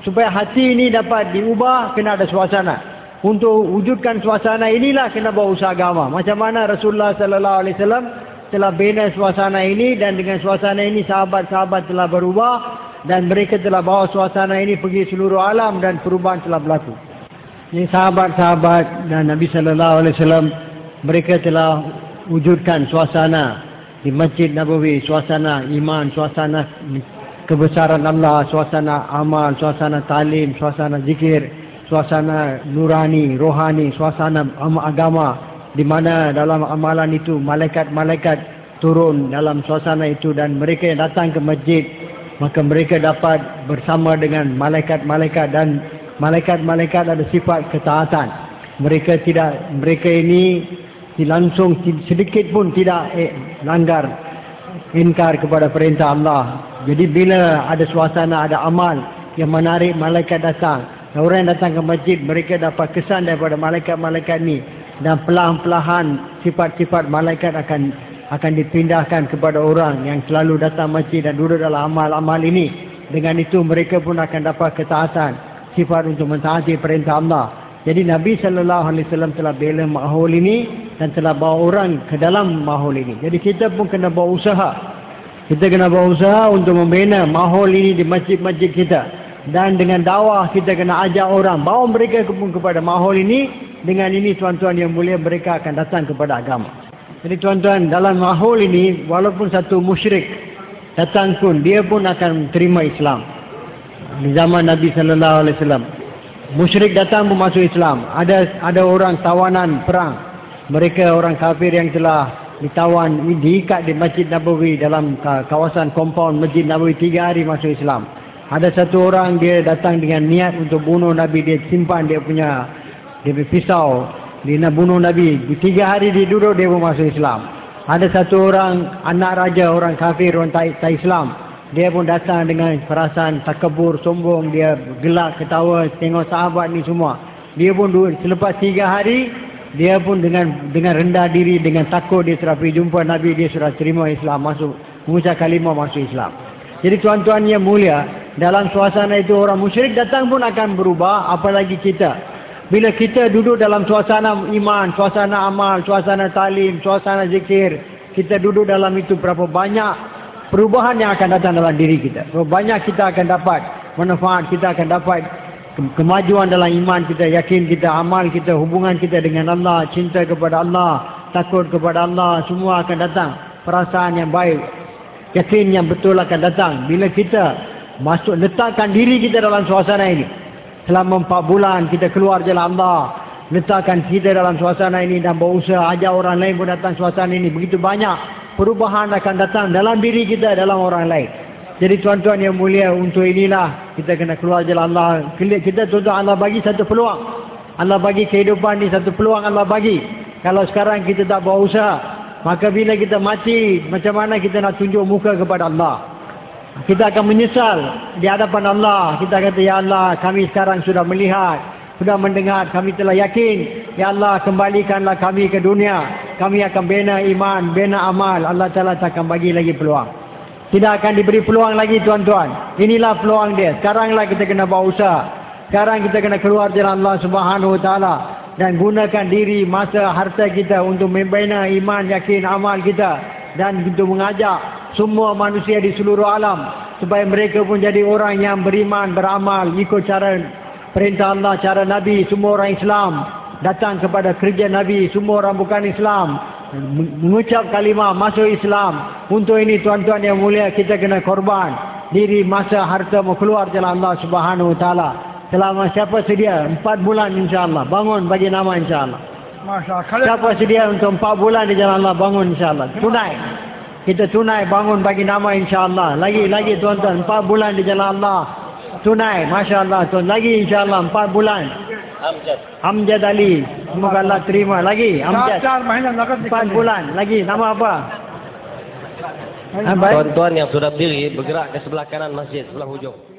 supaya hati ini dapat diubah, kena ada suasana. Untuk wujudkan suasana inilah kena bawa usaha agama. Macam mana Rasulullah sallallahu alaihi wasallam telah bina suasana ini dan dengan suasana ini sahabat-sahabat telah berubah dan mereka telah bawa suasana ini pergi seluruh alam dan perubahan telah berlaku. Ini sahabat-sahabat dan Nabi sallallahu alaihi wasallam mereka telah wujudkan suasana di Masjid Nabawi, suasana iman, suasana kebesaran Allah, suasana amal, suasana talim, suasana zikir, suasana nurani, rohani, suasana agama di mana dalam amalan itu malaikat-malaikat turun dalam suasana itu dan mereka yang datang ke masjid maka mereka dapat bersama dengan malaikat-malaikat dan malaikat-malaikat ada sifat ketaatan. Mereka tidak mereka ini langsung sedikit pun tidak eh, langgar inkar kepada perintah Allah. Jadi bila ada suasana, ada amal yang menarik malaikat datang. Orang yang datang ke masjid, mereka dapat kesan daripada malaikat-malaikat ini. Dan perlahan-lahan sifat-sifat malaikat akan akan dipindahkan kepada orang yang selalu datang masjid dan duduk dalam amal-amal ini. Dengan itu mereka pun akan dapat ketaatan sifat untuk mentaati perintah Allah. Jadi Nabi sallallahu alaihi wasallam telah bela mahol ini dan telah bawa orang ke dalam mahol ini. Jadi kita pun kena bawa usaha. Kita kena bawa usaha untuk membina mahol ini di masjid-masjid kita. Dan dengan dakwah kita kena ajak orang bawa mereka pun kepada mahol ini. Dengan ini tuan-tuan yang mulia mereka akan datang kepada agama. Jadi tuan-tuan dalam mahol ini walaupun satu musyrik datang pun dia pun akan terima Islam di zaman Nabi sallallahu alaihi wasallam. Musyrik datang pun masuk Islam. Ada ada orang tawanan perang. Mereka orang kafir yang telah ditawan diikat di Masjid Nabawi dalam kawasan compound Masjid Nabawi tiga hari masuk Islam. Ada satu orang dia datang dengan niat untuk bunuh Nabi dia simpan dia punya dia punya pisau dia nak bunuh Nabi. Tiga hari dia duduk dia pun masuk Islam. Ada satu orang anak raja orang kafir orang tak, tak Islam dia pun datang dengan perasaan takabur, sombong. Dia gelak, ketawa, tengok sahabat ni semua. Dia pun selepas tiga hari, dia pun dengan dengan rendah diri, dengan takut dia sudah pergi jumpa Nabi, dia sudah terima Islam, masuk, mengucap kalimah masuk Islam. Jadi tuan-tuan yang mulia, dalam suasana itu orang musyrik datang pun akan berubah, apalagi kita. Bila kita duduk dalam suasana iman, suasana amal, suasana talim, suasana zikir, kita duduk dalam itu berapa banyak perubahan yang akan datang dalam diri kita. Banyak kita akan dapat manfaat, kita akan dapat kemajuan dalam iman kita, yakin kita, amal kita, hubungan kita dengan Allah, cinta kepada Allah, takut kepada Allah, semua akan datang. Perasaan yang baik, yakin yang betul akan datang. Bila kita masuk, letakkan diri kita dalam suasana ini. Selama empat bulan kita keluar jalan Allah, letakkan kita dalam suasana ini dan berusaha ajak orang lain pun datang suasana ini. Begitu banyak perubahan akan datang dalam diri kita, dalam orang lain. Jadi tuan-tuan yang mulia, untuk inilah kita kena keluar jalan Allah. Kita tuan-tuan Allah bagi satu peluang. Allah bagi kehidupan ni satu peluang Allah bagi. Kalau sekarang kita tak buat usaha, maka bila kita mati, macam mana kita nak tunjuk muka kepada Allah? Kita akan menyesal di hadapan Allah. Kita kata, Ya Allah, kami sekarang sudah melihat, sudah mendengar, kami telah yakin. Ya Allah, kembalikanlah kami ke dunia. Kami akan bina iman, bina amal. Allah Ta'ala tak akan bagi lagi peluang. Tidak akan diberi peluang lagi tuan-tuan. Inilah peluang dia. Sekaranglah kita kena bawa usaha. Sekarang kita kena keluar jalan Allah Subhanahu Taala dan gunakan diri, masa, harta kita untuk membina iman, yakin, amal kita dan untuk mengajak semua manusia di seluruh alam supaya mereka pun jadi orang yang beriman, beramal, ikut cara perintah Allah, cara Nabi, semua orang Islam datang kepada kerja Nabi, semua orang bukan Islam mengucap kalimah masuk Islam. Untuk ini tuan-tuan yang mulia kita kena korban diri masa harta mau keluar jalan Allah Subhanahu Wa Taala. Selama siapa sedia empat bulan insya-Allah bangun bagi nama insya-Allah. Masya Siapa sedia untuk empat bulan di jalan Allah bangun insyaAllah. Tunai. Kita tunai bangun bagi nama insyaAllah. lagi lagi tuan-tuan. Empat bulan di jalan Allah. Tunai. Masya Allah tuan. Lagi insyaAllah. Empat bulan. Amjad. Amjad Ali. Semoga Allah terima. Lagi. Amjad. Empat bulan. Lagi. Nama apa? Tuan-tuan yang sudah berdiri bergerak ke sebelah kanan masjid. Sebelah hujung.